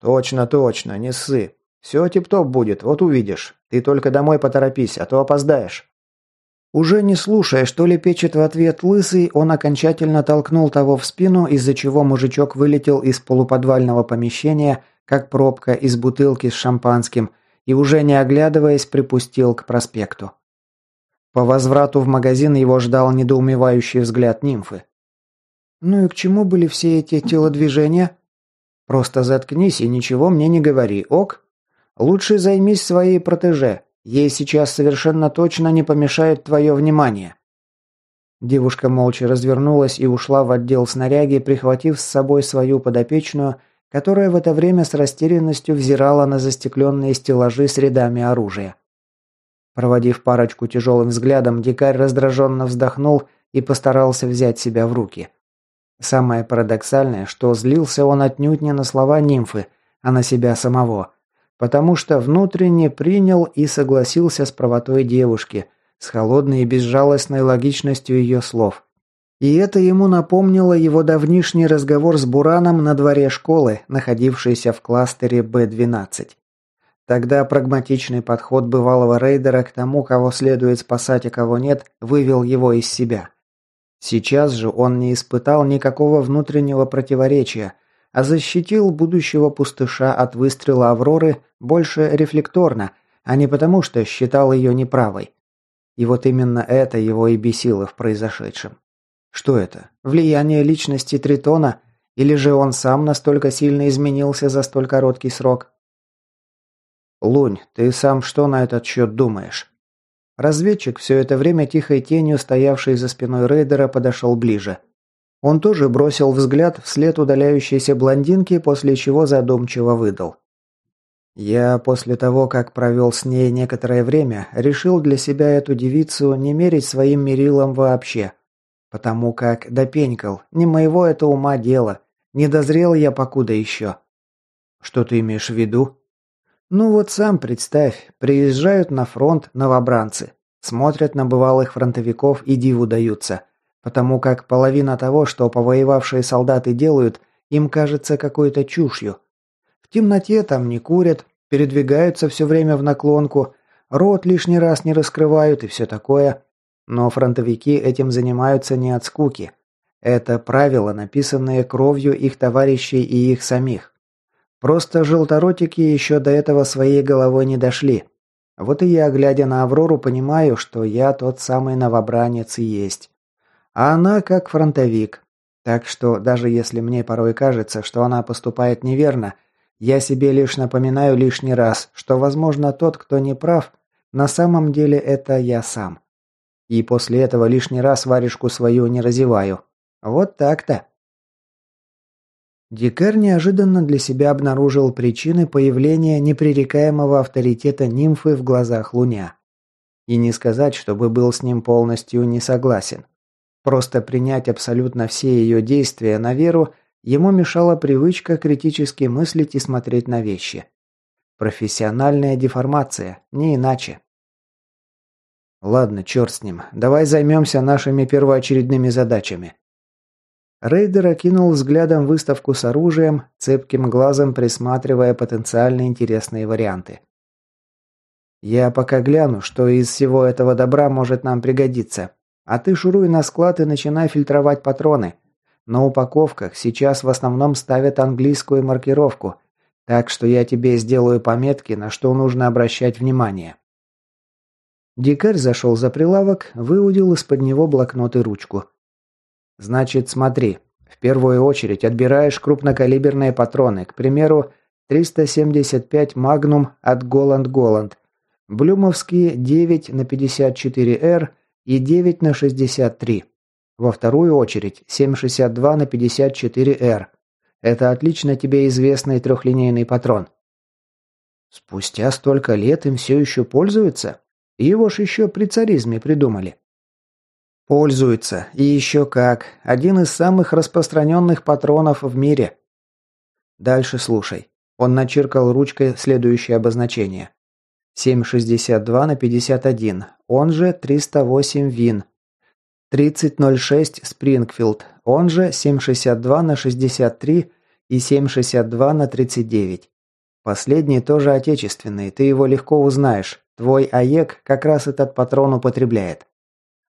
S1: «Точно, точно, не ссы. Все тип-топ будет, вот увидишь. Ты только домой поторопись, а то опоздаешь». Уже не слушая, что ли печет в ответ лысый, он окончательно толкнул того в спину, из-за чего мужичок вылетел из полуподвального помещения, как пробка из бутылки с шампанским, и уже не оглядываясь, припустил к проспекту. По возврату в магазин его ждал недоумевающий взгляд нимфы. «Ну и к чему были все эти телодвижения?» «Просто заткнись и ничего мне не говори, ок?» Лучше займись своей протеже. Ей сейчас совершенно точно не помешает твое внимание». Девушка молча развернулась и ушла в отдел снаряги, прихватив с собой свою подопечную, которая в это время с растерянностью взирала на застекленные стеллажи с рядами оружия. Проводив парочку тяжелым взглядом, дикарь раздраженно вздохнул и постарался взять себя в руки. Самое парадоксальное, что злился он отнюдь не на слова нимфы, а на себя самого потому что внутренне принял и согласился с правотой девушки, с холодной и безжалостной логичностью ее слов. И это ему напомнило его давнишний разговор с Бураном на дворе школы, находившейся в кластере Б-12. Тогда прагматичный подход бывалого рейдера к тому, кого следует спасать, а кого нет, вывел его из себя. Сейчас же он не испытал никакого внутреннего противоречия, а защитил будущего пустыша от выстрела Авроры больше рефлекторно, а не потому, что считал ее неправой. И вот именно это его и бесило в произошедшем. Что это? Влияние личности Тритона? Или же он сам настолько сильно изменился за столь короткий срок? «Лунь, ты сам что на этот счет думаешь?» Разведчик, все это время тихой тенью, стоявший за спиной рейдера, подошел ближе. Он тоже бросил взгляд вслед удаляющейся блондинки, после чего задумчиво выдал. «Я после того, как провел с ней некоторое время, решил для себя эту девицу не мерить своим мерилом вообще. Потому как допенькал, не моего это ума дело, не дозрел я покуда еще». «Что ты имеешь в виду?» Ну вот сам представь, приезжают на фронт новобранцы, смотрят на бывалых фронтовиков и диву даются, потому как половина того, что повоевавшие солдаты делают, им кажется какой-то чушью. В темноте там не курят, передвигаются все время в наклонку, рот лишний раз не раскрывают и все такое. Но фронтовики этим занимаются не от скуки. Это правила, написанные кровью их товарищей и их самих. Просто желторотики еще до этого своей головой не дошли. Вот и я, глядя на Аврору, понимаю, что я тот самый новобранец и есть. А она как фронтовик. Так что даже если мне порой кажется, что она поступает неверно, я себе лишь напоминаю лишний раз, что, возможно, тот, кто не прав, на самом деле это я сам. И после этого лишний раз варежку свою не разеваю. Вот так-то. Дикарь неожиданно для себя обнаружил причины появления непререкаемого авторитета нимфы в глазах Луня. И не сказать, чтобы был с ним полностью не согласен. Просто принять абсолютно все ее действия на веру ему мешала привычка критически мыслить и смотреть на вещи. Профессиональная деформация, не иначе. Ладно, черт с ним. Давай займемся нашими первоочередными задачами. Рейдер окинул взглядом выставку с оружием, цепким глазом присматривая потенциально интересные варианты. «Я пока гляну, что из всего этого добра может нам пригодиться. А ты шуруй на склад и начинай фильтровать патроны. На упаковках сейчас в основном ставят английскую маркировку, так что я тебе сделаю пометки, на что нужно обращать внимание». Дикарь зашел за прилавок, выудил из-под него блокнот и ручку. Значит, смотри. В первую очередь отбираешь крупнокалиберные патроны, к примеру, 375 Magnum от Голланд Голланд, Блюмовские 9 на 54R и 9 на 63. Во вторую очередь 7,62 на 54R. Это отлично тебе известный трехлинейный патрон. Спустя столько лет им все еще пользуются? Его ж еще при царизме придумали. Пользуется. И еще как. Один из самых распространенных патронов в мире. Дальше слушай. Он начеркал ручкой следующее обозначение. 7,62 на 51, он же 308 ВИН. 3006 Спрингфилд, он же 7,62 на 63 и 7,62 на 39. Последний тоже отечественный, ты его легко узнаешь. Твой АЕК как раз этот патрон употребляет.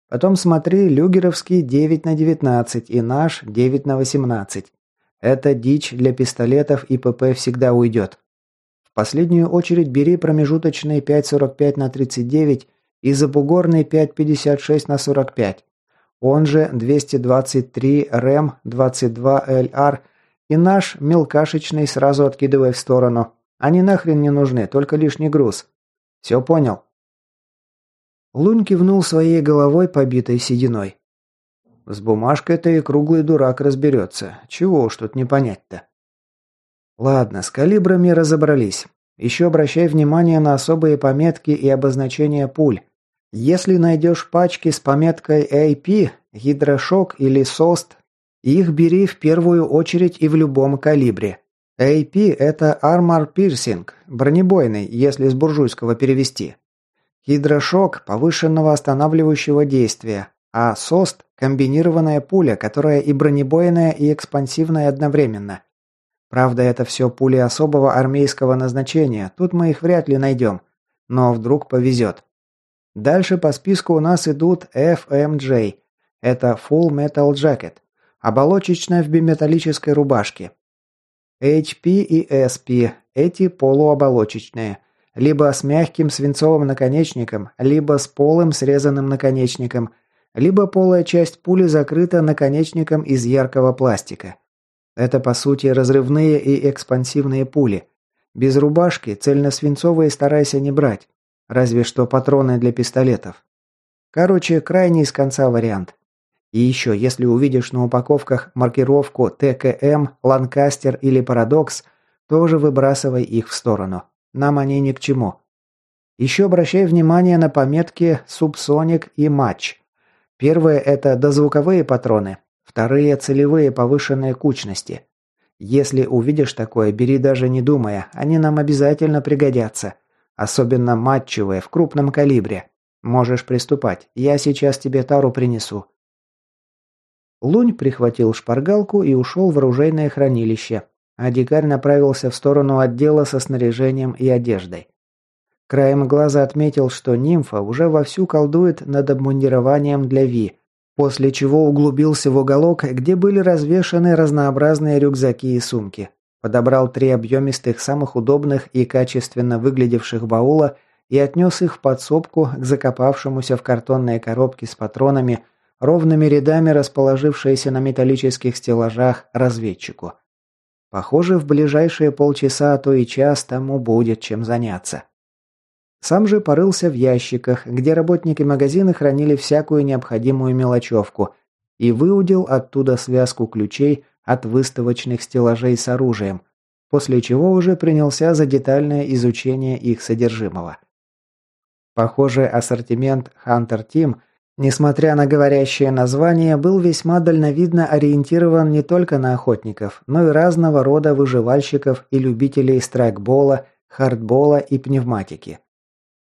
S1: Потом смотри, люгеровский 9 на 19 и наш 9 на 18. Это дичь для пистолетов и ПП всегда уйдет. Последнюю очередь бери промежуточный 5,45 на 39 и забугорный 5,56 на 45. Он же 223 РЭМ 22 ЛР и наш мелкашечный сразу откидывай в сторону. Они нахрен не нужны, только лишний груз. Все понял? Лунь кивнул своей головой, побитой сединой. С бумажкой-то и круглый дурак разберется. Чего уж тут не понять-то. Ладно, с калибрами разобрались. Еще обращай внимание на особые пометки и обозначения пуль. Если найдешь пачки с пометкой AP, гидрошок или СОСТ, их бери в первую очередь и в любом калибре. AP – это Armor Piercing, бронебойный, если с буржуйского перевести. Гидрошок повышенного останавливающего действия, а СОСТ – комбинированная пуля, которая и бронебойная, и экспансивная одновременно. Правда, это все пули особого армейского назначения, тут мы их вряд ли найдем. Но вдруг повезет. Дальше по списку у нас идут FMJ. Это Full Metal Jacket. Оболочечная в биметаллической рубашке. HP и SP. Эти полуоболочечные. Либо с мягким свинцовым наконечником, либо с полым срезанным наконечником, либо полая часть пули закрыта наконечником из яркого пластика. Это по сути разрывные и экспансивные пули. Без рубашки цельно-свинцовые старайся не брать. Разве что патроны для пистолетов. Короче, крайний с конца вариант. И еще, если увидишь на упаковках маркировку ТКМ, Ланкастер или Парадокс, тоже выбрасывай их в сторону. Нам они ни к чему. Еще обращай внимание на пометки «Субсоник» и «Матч». Первые – это дозвуковые патроны, Вторые – целевые повышенные кучности. Если увидишь такое, бери даже не думая, они нам обязательно пригодятся. Особенно матчевые, в крупном калибре. Можешь приступать, я сейчас тебе тару принесу. Лунь прихватил шпаргалку и ушел в оружейное хранилище, а дикарь направился в сторону отдела со снаряжением и одеждой. Краем глаза отметил, что нимфа уже вовсю колдует над обмундированием для Ви, После чего углубился в уголок, где были развешаны разнообразные рюкзаки и сумки. Подобрал три объемистых, самых удобных и качественно выглядевших баула и отнес их в подсобку к закопавшемуся в картонные коробки с патронами, ровными рядами расположившиеся на металлических стеллажах разведчику. Похоже, в ближайшие полчаса, а то и час тому будет чем заняться. Сам же порылся в ящиках, где работники магазина хранили всякую необходимую мелочевку, и выудил оттуда связку ключей от выставочных стеллажей с оружием, после чего уже принялся за детальное изучение их содержимого. Похоже, ассортимент Hunter Team, несмотря на говорящее название, был весьма дальновидно ориентирован не только на охотников, но и разного рода выживальщиков и любителей страйкбола, хардбола и пневматики.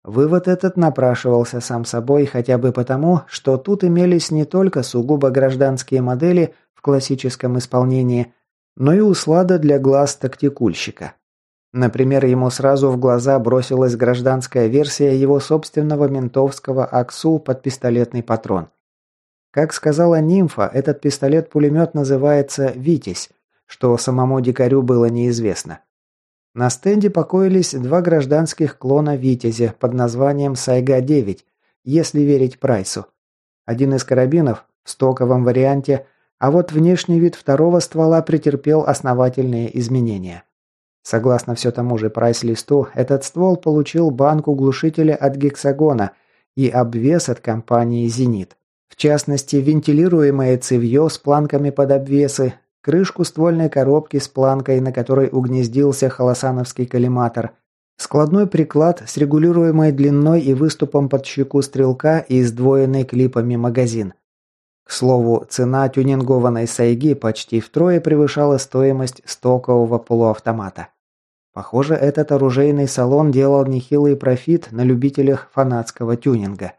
S1: Вывод этот напрашивался сам собой хотя бы потому, что тут имелись не только сугубо гражданские модели в классическом исполнении, но и услада для глаз тактикульщика. Например, ему сразу в глаза бросилась гражданская версия его собственного ментовского АКСУ под пистолетный патрон. Как сказала нимфа, этот пистолет-пулемет называется «Витязь», что самому дикарю было неизвестно. На стенде покоились два гражданских клона «Витязя» под названием «Сайга-9», если верить Прайсу. Один из карабинов в стоковом варианте, а вот внешний вид второго ствола претерпел основательные изменения. Согласно все тому же прайс-листу, этот ствол получил банку глушителя от гексагона и обвес от компании «Зенит». В частности, вентилируемое цевье с планками под обвесы, крышку ствольной коробки с планкой, на которой угнездился холосановский коллиматор, складной приклад с регулируемой длиной и выступом под щеку стрелка и сдвоенный клипами магазин. К слову, цена тюнингованной сайги почти втрое превышала стоимость стокового полуавтомата. Похоже, этот оружейный салон делал нехилый профит на любителях фанатского тюнинга.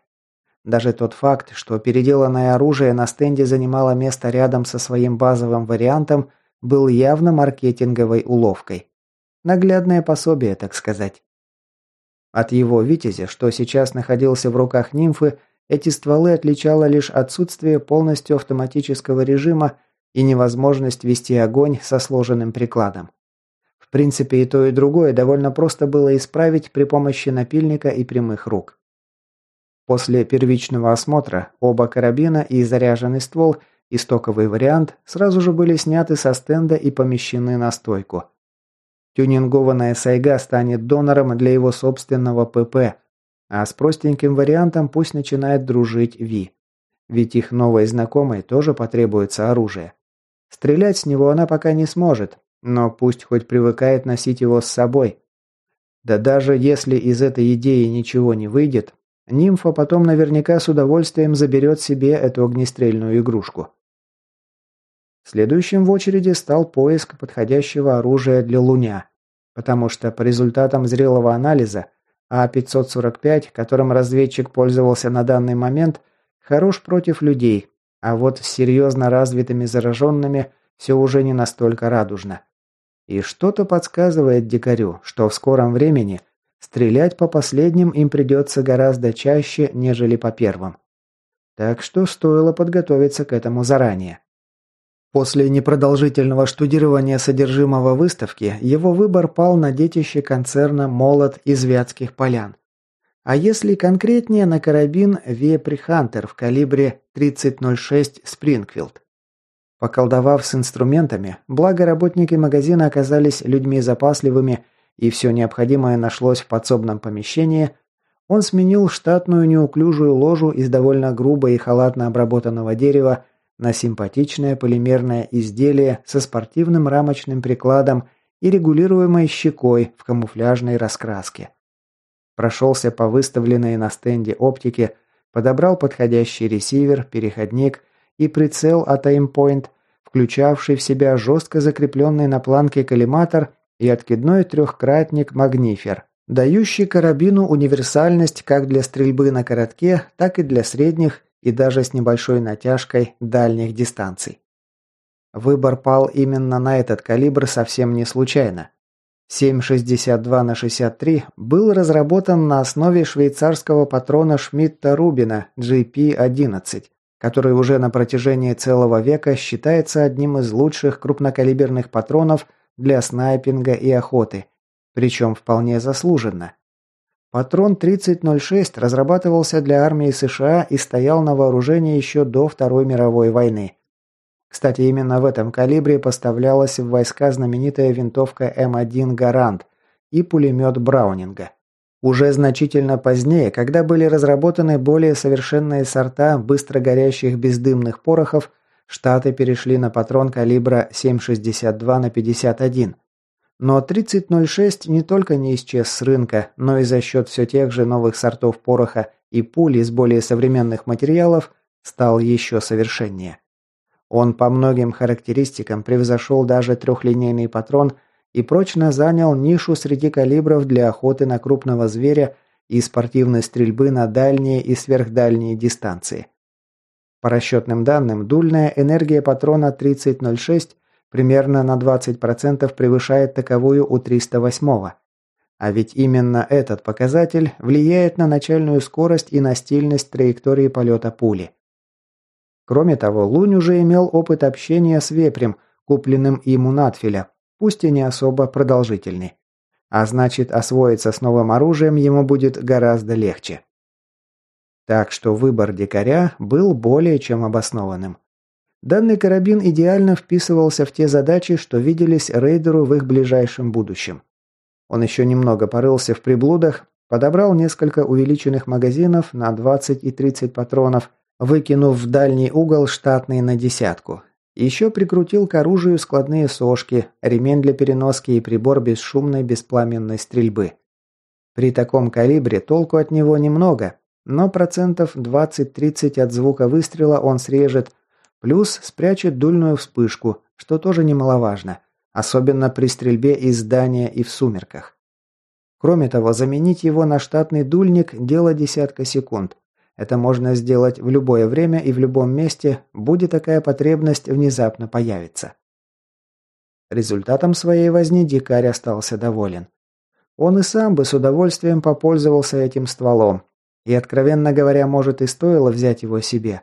S1: Даже тот факт, что переделанное оружие на стенде занимало место рядом со своим базовым вариантом, был явно маркетинговой уловкой. Наглядное пособие, так сказать. От его «Витязя», что сейчас находился в руках нимфы, эти стволы отличало лишь отсутствие полностью автоматического режима и невозможность вести огонь со сложенным прикладом. В принципе, и то, и другое довольно просто было исправить при помощи напильника и прямых рук. После первичного осмотра оба карабина и заряженный ствол, и стоковый вариант, сразу же были сняты со стенда и помещены на стойку. Тюнингованная Сайга станет донором для его собственного ПП, а с простеньким вариантом пусть начинает дружить Ви. Ведь их новой знакомой тоже потребуется оружие. Стрелять с него она пока не сможет, но пусть хоть привыкает носить его с собой. Да даже если из этой идеи ничего не выйдет, Нимфа потом наверняка с удовольствием заберет себе эту огнестрельную игрушку. Следующим в очереди стал поиск подходящего оружия для Луня, потому что по результатам зрелого анализа А-545, которым разведчик пользовался на данный момент, хорош против людей, а вот с серьезно развитыми зараженными все уже не настолько радужно. И что-то подсказывает дикарю, что в скором времени стрелять по последним им придется гораздо чаще, нежели по первым. Так что стоило подготовиться к этому заранее. После непродолжительного штудирования содержимого выставки его выбор пал на детище концерна «Молот» из Вятских полян. А если конкретнее, на карабин «Вепри Хантер» в калибре 30.06 «Спрингфилд». Поколдовав с инструментами, благо работники магазина оказались людьми запасливыми и все необходимое нашлось в подсобном помещении, он сменил штатную неуклюжую ложу из довольно грубо и халатно обработанного дерева на симпатичное полимерное изделие со спортивным рамочным прикладом и регулируемой щекой в камуфляжной раскраске. Прошелся по выставленной на стенде оптике, подобрал подходящий ресивер, переходник и прицел от Aimpoint, включавший в себя жестко закрепленный на планке коллиматор и откидной трехкратник «Магнифер», дающий карабину универсальность как для стрельбы на коротке, так и для средних и даже с небольшой натяжкой дальних дистанций. Выбор пал именно на этот калибр совсем не случайно. 7,62 на 63 был разработан на основе швейцарского патрона Шмидта Рубина GP-11, который уже на протяжении целого века считается одним из лучших крупнокалиберных патронов для снайпинга и охоты, причем вполне заслуженно. Патрон 3006 разрабатывался для армии США и стоял на вооружении еще до Второй мировой войны. Кстати, именно в этом калибре поставлялась в войска знаменитая винтовка М1 «Гарант» и пулемет Браунинга. Уже значительно позднее, когда были разработаны более совершенные сорта быстро горящих бездымных порохов, Штаты перешли на патрон калибра 7,62 на 51 но 3006 не только не исчез с рынка, но и за счет все тех же новых сортов пороха и пули из более современных материалов стал еще совершеннее. Он по многим характеристикам превзошел даже трехлинейный патрон и прочно занял нишу среди калибров для охоты на крупного зверя и спортивной стрельбы на дальние и сверхдальние дистанции. По расчетным данным, дульная энергия патрона 3006 примерно на 20% превышает таковую у 308-го. А ведь именно этот показатель влияет на начальную скорость и на стильность траектории полета пули. Кроме того, Лунь уже имел опыт общения с вепрем, купленным им у Натфиля, пусть и не особо продолжительный. А значит, освоиться с новым оружием ему будет гораздо легче. Так что выбор дикаря был более чем обоснованным. Данный карабин идеально вписывался в те задачи, что виделись рейдеру в их ближайшем будущем. Он еще немного порылся в приблудах, подобрал несколько увеличенных магазинов на 20 и 30 патронов, выкинув в дальний угол штатный на десятку. Еще прикрутил к оружию складные сошки, ремень для переноски и прибор бесшумной беспламенной стрельбы. При таком калибре толку от него немного, но процентов 20-30 от звука выстрела он срежет, Плюс спрячет дульную вспышку, что тоже немаловажно, особенно при стрельбе из здания и в сумерках. Кроме того, заменить его на штатный дульник – дело десятка секунд. Это можно сделать в любое время и в любом месте, будет такая потребность внезапно появится. Результатом своей возни дикарь остался доволен. Он и сам бы с удовольствием попользовался этим стволом. И, откровенно говоря, может и стоило взять его себе.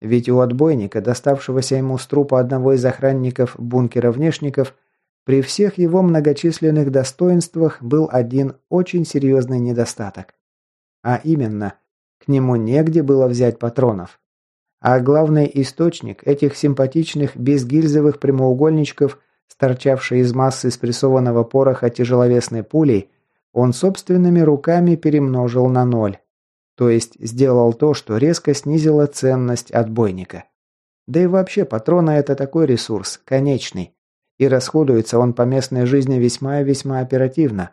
S1: Ведь у отбойника, доставшегося ему с трупа одного из охранников бункера внешников, при всех его многочисленных достоинствах был один очень серьезный недостаток. А именно, к нему негде было взять патронов. А главный источник этих симпатичных безгильзовых прямоугольничков, торчавший из массы спрессованного пороха тяжеловесной пулей, он собственными руками перемножил на ноль. То есть сделал то, что резко снизило ценность отбойника. Да и вообще патроны это такой ресурс, конечный. И расходуется он по местной жизни весьма и весьма оперативно.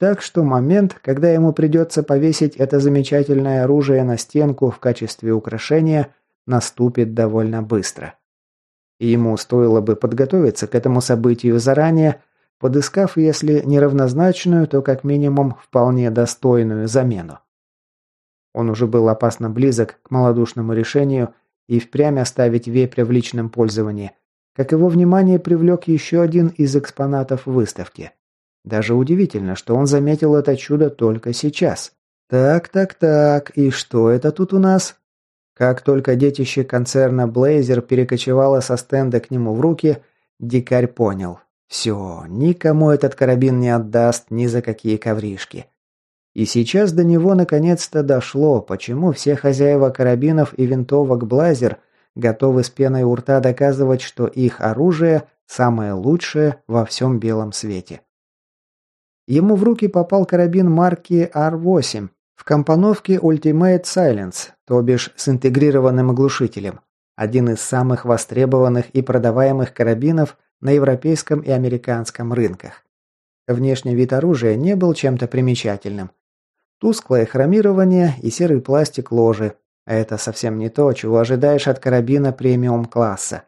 S1: Так что момент, когда ему придется повесить это замечательное оружие на стенку в качестве украшения, наступит довольно быстро. И ему стоило бы подготовиться к этому событию заранее, подыскав, если неравнозначную, то как минимум вполне достойную замену. Он уже был опасно близок к малодушному решению и впрямь оставить вепря в личном пользовании, как его внимание привлек еще один из экспонатов выставки. Даже удивительно, что он заметил это чудо только сейчас. Так, так, так, и что это тут у нас? Как только детище концерна Блейзер перекочевало со стенда к нему в руки, дикарь понял. Все, никому этот карабин не отдаст ни за какие ковришки. И сейчас до него наконец-то дошло, почему все хозяева карабинов и винтовок Блайзер готовы с пеной у рта доказывать, что их оружие самое лучшее во всем белом свете. Ему в руки попал карабин марки R8 в компоновке Ultimate Silence, то бишь с интегрированным оглушителем. Один из самых востребованных и продаваемых карабинов на европейском и американском рынках. Внешний вид оружия не был чем-то примечательным. Тусклое хромирование и серый пластик ложи. А это совсем не то, чего ожидаешь от карабина премиум-класса.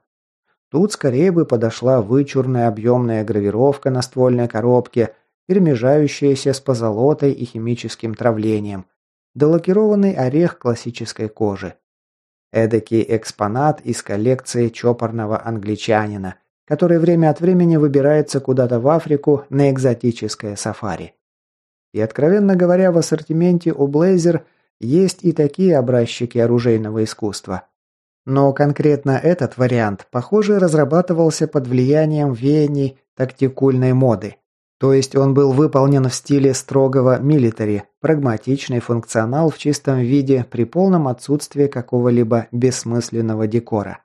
S1: Тут скорее бы подошла вычурная объемная гравировка на ствольной коробке, перемежающаяся с позолотой и химическим травлением, долакированный орех классической кожи. Эдакий экспонат из коллекции чопорного англичанина, который время от времени выбирается куда-то в Африку на экзотическое сафари. И, откровенно говоря, в ассортименте у Blazer есть и такие образчики оружейного искусства. Но конкретно этот вариант, похоже, разрабатывался под влиянием веяний тактикульной моды. То есть он был выполнен в стиле строгого милитари, прагматичный функционал в чистом виде при полном отсутствии какого-либо бессмысленного декора.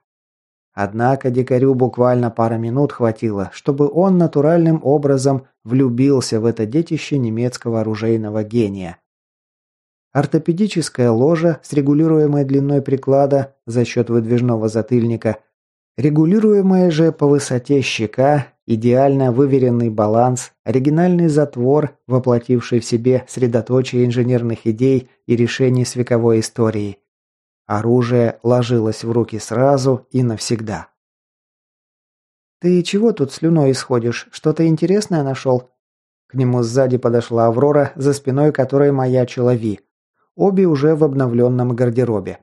S1: Однако дикарю буквально пара минут хватило, чтобы он натуральным образом влюбился в это детище немецкого оружейного гения. Ортопедическая ложа с регулируемой длиной приклада за счет выдвижного затыльника, регулируемая же по высоте щека, идеально выверенный баланс, оригинальный затвор, воплотивший в себе средоточие инженерных идей и решений с вековой историей, Оружие ложилось в руки сразу и навсегда. «Ты чего тут слюной исходишь? Что-то интересное нашел?» К нему сзади подошла Аврора, за спиной которой маячила Ви. Обе уже в обновленном гардеробе.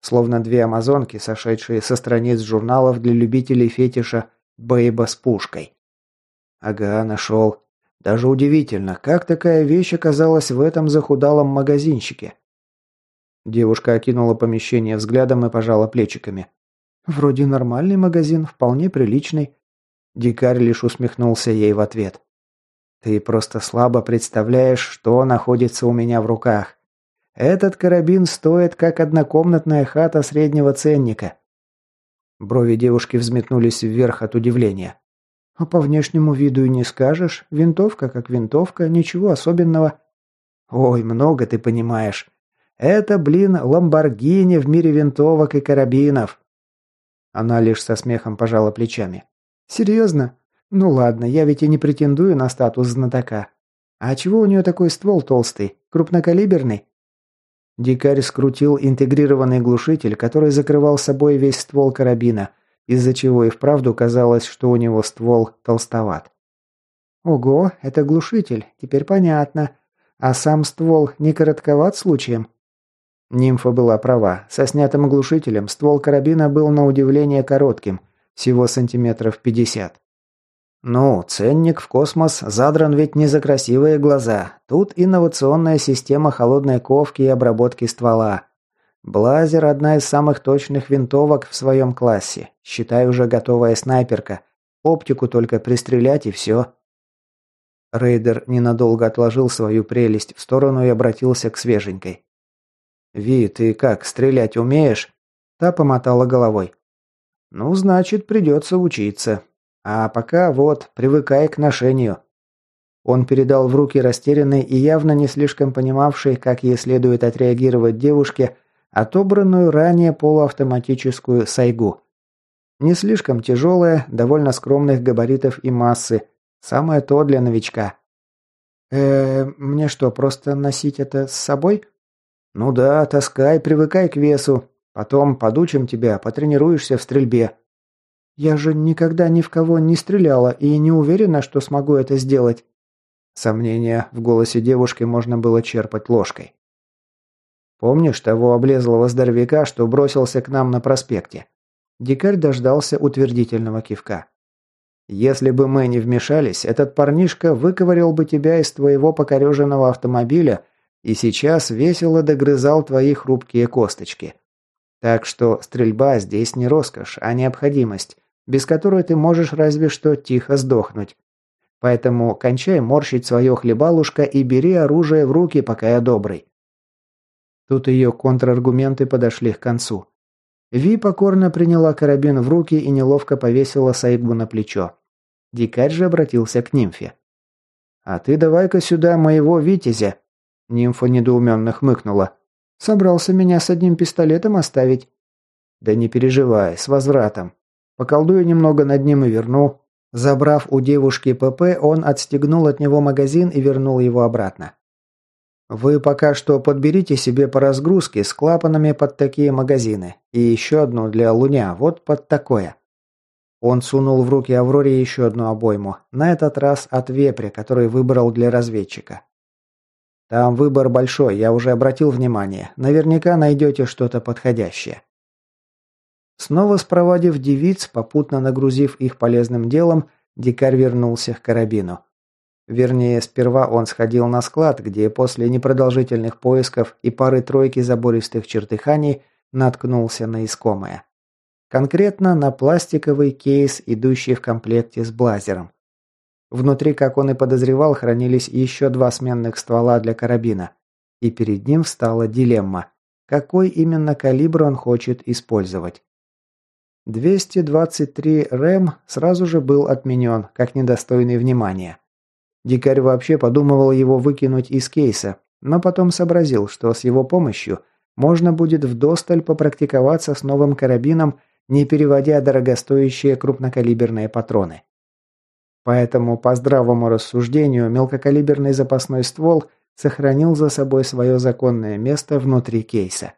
S1: Словно две амазонки, сошедшие со страниц журналов для любителей фетиша «Бейба с пушкой». «Ага, нашел. Даже удивительно, как такая вещь оказалась в этом захудалом магазинчике. Девушка окинула помещение взглядом и пожала плечиками. «Вроде нормальный магазин, вполне приличный». Дикарь лишь усмехнулся ей в ответ. «Ты просто слабо представляешь, что находится у меня в руках. Этот карабин стоит, как однокомнатная хата среднего ценника». Брови девушки взметнулись вверх от удивления. «А по внешнему виду и не скажешь. Винтовка как винтовка, ничего особенного». «Ой, много ты понимаешь. Это, блин, Ламборгини в мире винтовок и карабинов. Она лишь со смехом пожала плечами. Серьезно? Ну ладно, я ведь и не претендую на статус знатока. А чего у нее такой ствол толстый? Крупнокалиберный? Дикарь скрутил интегрированный глушитель, который закрывал собой весь ствол карабина, из-за чего и вправду казалось, что у него ствол толстоват. Ого, это глушитель, теперь понятно. А сам ствол не коротковат случаем? Нимфа была права. Со снятым глушителем ствол карабина был на удивление коротким, всего сантиметров 50. Ну, ценник в космос задран ведь не за красивые глаза. Тут инновационная система холодной ковки и обработки ствола. Blaser – одна из самых точных винтовок в своем классе. Считай уже готовая снайперка. Оптику только пристрелять и все. Рейдер ненадолго отложил свою прелесть в сторону и обратился к свеженькой. «Ви, ты как, стрелять умеешь?» Та помотала головой. «Ну, значит, придется учиться. А пока вот, привыкай к ношению». Он передал в руки растерянной и явно не слишком понимавшей, как ей следует отреагировать девушке, отобранную ранее полуавтоматическую сайгу. Не слишком тяжелая, довольно скромных габаритов и массы. Самое то для новичка. э мне что, просто носить это с собой?» «Ну да, таскай, привыкай к весу. Потом подучим тебя, потренируешься в стрельбе». «Я же никогда ни в кого не стреляла и не уверена, что смогу это сделать». Сомнения в голосе девушки можно было черпать ложкой. «Помнишь того облезлого здоровяка, что бросился к нам на проспекте? Дикарь дождался утвердительного кивка. «Если бы мы не вмешались, этот парнишка выковырял бы тебя из твоего покореженного автомобиля и сейчас весело догрызал твои хрупкие косточки. Так что стрельба здесь не роскошь, а необходимость, без которой ты можешь разве что тихо сдохнуть. Поэтому кончай морщить свое хлебалушко и бери оружие в руки, пока я добрый». Тут ее контраргументы подошли к концу. Ви покорно приняла карабин в руки и неловко повесила Саигбу на плечо. Дикарь же обратился к нимфе. «А ты давай-ка сюда моего витязя!» Нимфа недоуменно хмыкнула. «Собрался меня с одним пистолетом оставить?» «Да не переживай, с возвратом. Поколдую немного над ним и верну». Забрав у девушки ПП, он отстегнул от него магазин и вернул его обратно. Вы пока что подберите себе по разгрузке с клапанами под такие магазины. И еще одну для луня, вот под такое. Он сунул в руки Авроре еще одну обойму, на этот раз от вепря, который выбрал для разведчика. Там выбор большой, я уже обратил внимание. Наверняка найдете что-то подходящее. Снова спровадив девиц, попутно нагрузив их полезным делом, дикарь вернулся к карабину. Вернее, сперва он сходил на склад, где после непродолжительных поисков и пары-тройки забористых чертыханий наткнулся на искомое. Конкретно на пластиковый кейс, идущий в комплекте с блазером. Внутри, как он и подозревал, хранились еще два сменных ствола для карабина. И перед ним встала дилемма. Какой именно калибр он хочет использовать? 223 РЭМ сразу же был отменен, как недостойный внимания. Дикарь вообще подумывал его выкинуть из кейса, но потом сообразил, что с его помощью можно будет вдосталь попрактиковаться с новым карабином, не переводя дорогостоящие крупнокалиберные патроны. Поэтому, по здравому рассуждению, мелкокалиберный запасной ствол сохранил за собой свое законное место внутри кейса.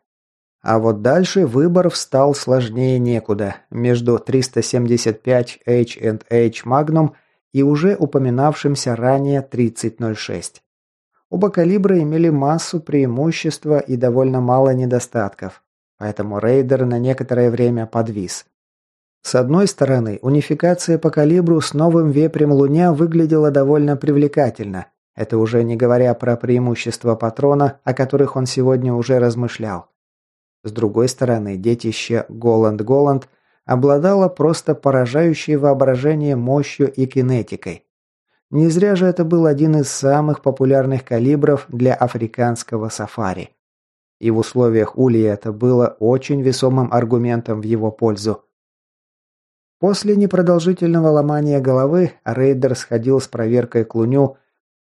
S1: А вот дальше выбор встал сложнее некуда между 375 H&H Magnum и уже упоминавшимся ранее 3006. Оба калибра имели массу преимущества и довольно мало недостатков, поэтому рейдер на некоторое время подвис. С одной стороны, унификация по калибру с новым вепрем Луня выглядела довольно привлекательно. Это уже не говоря про преимущества патрона, о которых он сегодня уже размышлял. С другой стороны, детище Holland-Holland обладала просто поражающей воображение мощью и кинетикой. Не зря же это был один из самых популярных калибров для африканского сафари. И в условиях улья это было очень весомым аргументом в его пользу. После непродолжительного ломания головы рейдер сходил с проверкой к луню,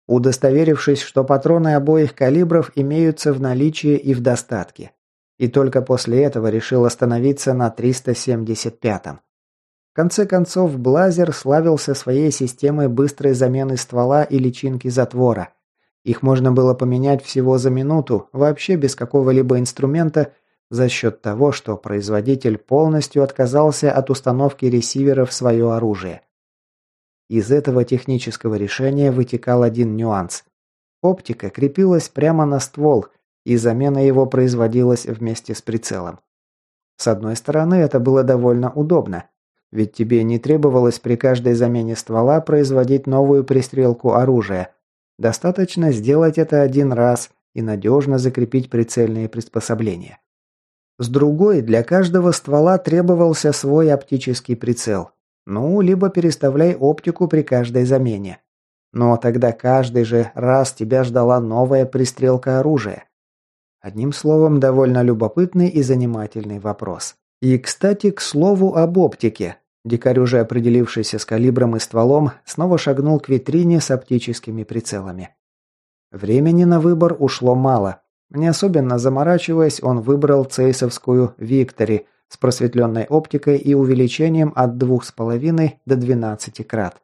S1: удостоверившись, что патроны обоих калибров имеются в наличии и в достатке и только после этого решил остановиться на 375-м. В конце концов, Блазер славился своей системой быстрой замены ствола и личинки затвора. Их можно было поменять всего за минуту, вообще без какого-либо инструмента, за счет того, что производитель полностью отказался от установки ресивера в свое оружие. Из этого технического решения вытекал один нюанс. Оптика крепилась прямо на ствол, и замена его производилась вместе с прицелом. С одной стороны, это было довольно удобно, ведь тебе не требовалось при каждой замене ствола производить новую пристрелку оружия. Достаточно сделать это один раз и надежно закрепить прицельные приспособления. С другой, для каждого ствола требовался свой оптический прицел. Ну, либо переставляй оптику при каждой замене. Но тогда каждый же раз тебя ждала новая пристрелка оружия. Одним словом, довольно любопытный и занимательный вопрос. И, кстати, к слову об оптике. Дикарь, уже определившийся с калибром и стволом, снова шагнул к витрине с оптическими прицелами. Времени на выбор ушло мало. Не особенно заморачиваясь, он выбрал цейсовскую «Виктори» с просветленной оптикой и увеличением от 2,5 до 12 крат.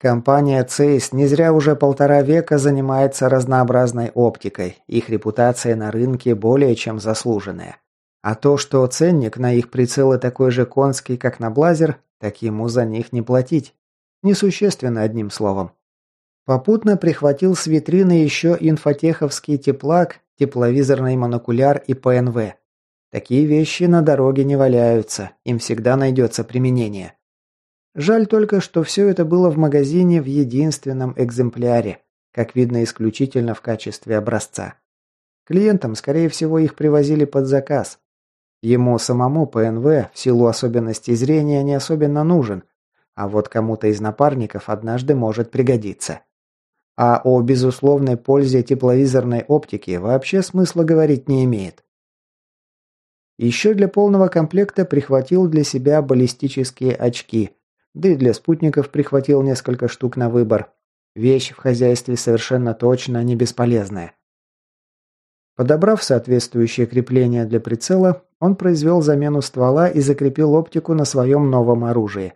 S1: Компания Цейс не зря уже полтора века занимается разнообразной оптикой. Их репутация на рынке более чем заслуженная. А то, что ценник на их прицелы такой же конский, как на Блазер, так ему за них не платить. Несущественно, одним словом. Попутно прихватил с витрины еще инфотеховский теплак, тепловизорный монокуляр и ПНВ. Такие вещи на дороге не валяются, им всегда найдется применение. Жаль только, что все это было в магазине в единственном экземпляре, как видно исключительно в качестве образца. Клиентам, скорее всего, их привозили под заказ. Ему самому ПНВ в силу особенностей зрения не особенно нужен, а вот кому-то из напарников однажды может пригодиться. А о безусловной пользе тепловизорной оптики вообще смысла говорить не имеет. Еще для полного комплекта прихватил для себя баллистические очки, да и для спутников прихватил несколько штук на выбор. Вещь в хозяйстве совершенно точно не бесполезная. Подобрав соответствующее крепление для прицела, он произвел замену ствола и закрепил оптику на своем новом оружии.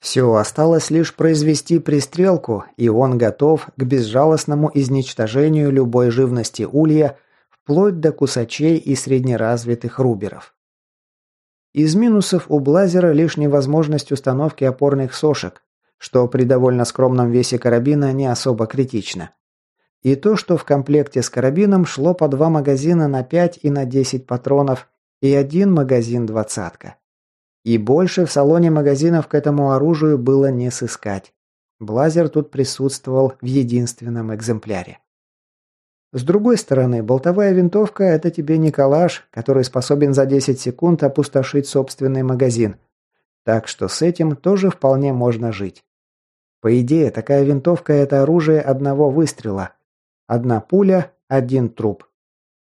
S1: Все, осталось лишь произвести пристрелку, и он готов к безжалостному изничтожению любой живности улья – вплоть до кусачей и среднеразвитых руберов. Из минусов у Блазера лишь невозможность установки опорных сошек, что при довольно скромном весе карабина не особо критично. И то, что в комплекте с карабином шло по два магазина на 5 и на 10 патронов и один магазин двадцатка. И больше в салоне магазинов к этому оружию было не сыскать. Блазер тут присутствовал в единственном экземпляре. С другой стороны, болтовая винтовка – это тебе не калаш, который способен за 10 секунд опустошить собственный магазин. Так что с этим тоже вполне можно жить. По идее, такая винтовка – это оружие одного выстрела. Одна пуля – один труп.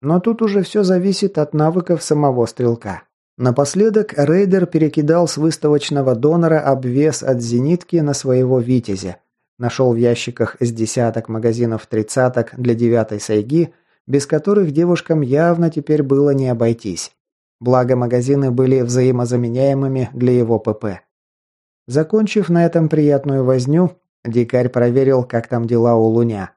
S1: Но тут уже все зависит от навыков самого стрелка. Напоследок рейдер перекидал с выставочного донора обвес от зенитки на своего «Витязя», Нашел в ящиках с десяток магазинов тридцаток для девятой сайги, без которых девушкам явно теперь было не обойтись. Благо магазины были взаимозаменяемыми для его ПП. Закончив на этом приятную возню, дикарь проверил, как там дела у Луня.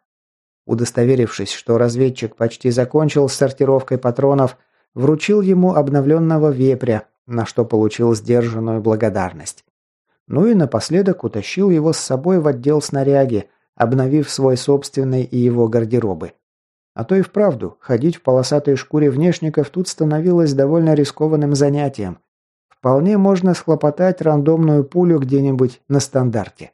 S1: Удостоверившись, что разведчик почти закончил с сортировкой патронов, вручил ему обновленного вепря, на что получил сдержанную благодарность. Ну и напоследок утащил его с собой в отдел снаряги, обновив свой собственный и его гардеробы. А то и вправду, ходить в полосатой шкуре внешников тут становилось довольно рискованным занятием. Вполне можно схлопотать рандомную пулю где-нибудь на стандарте.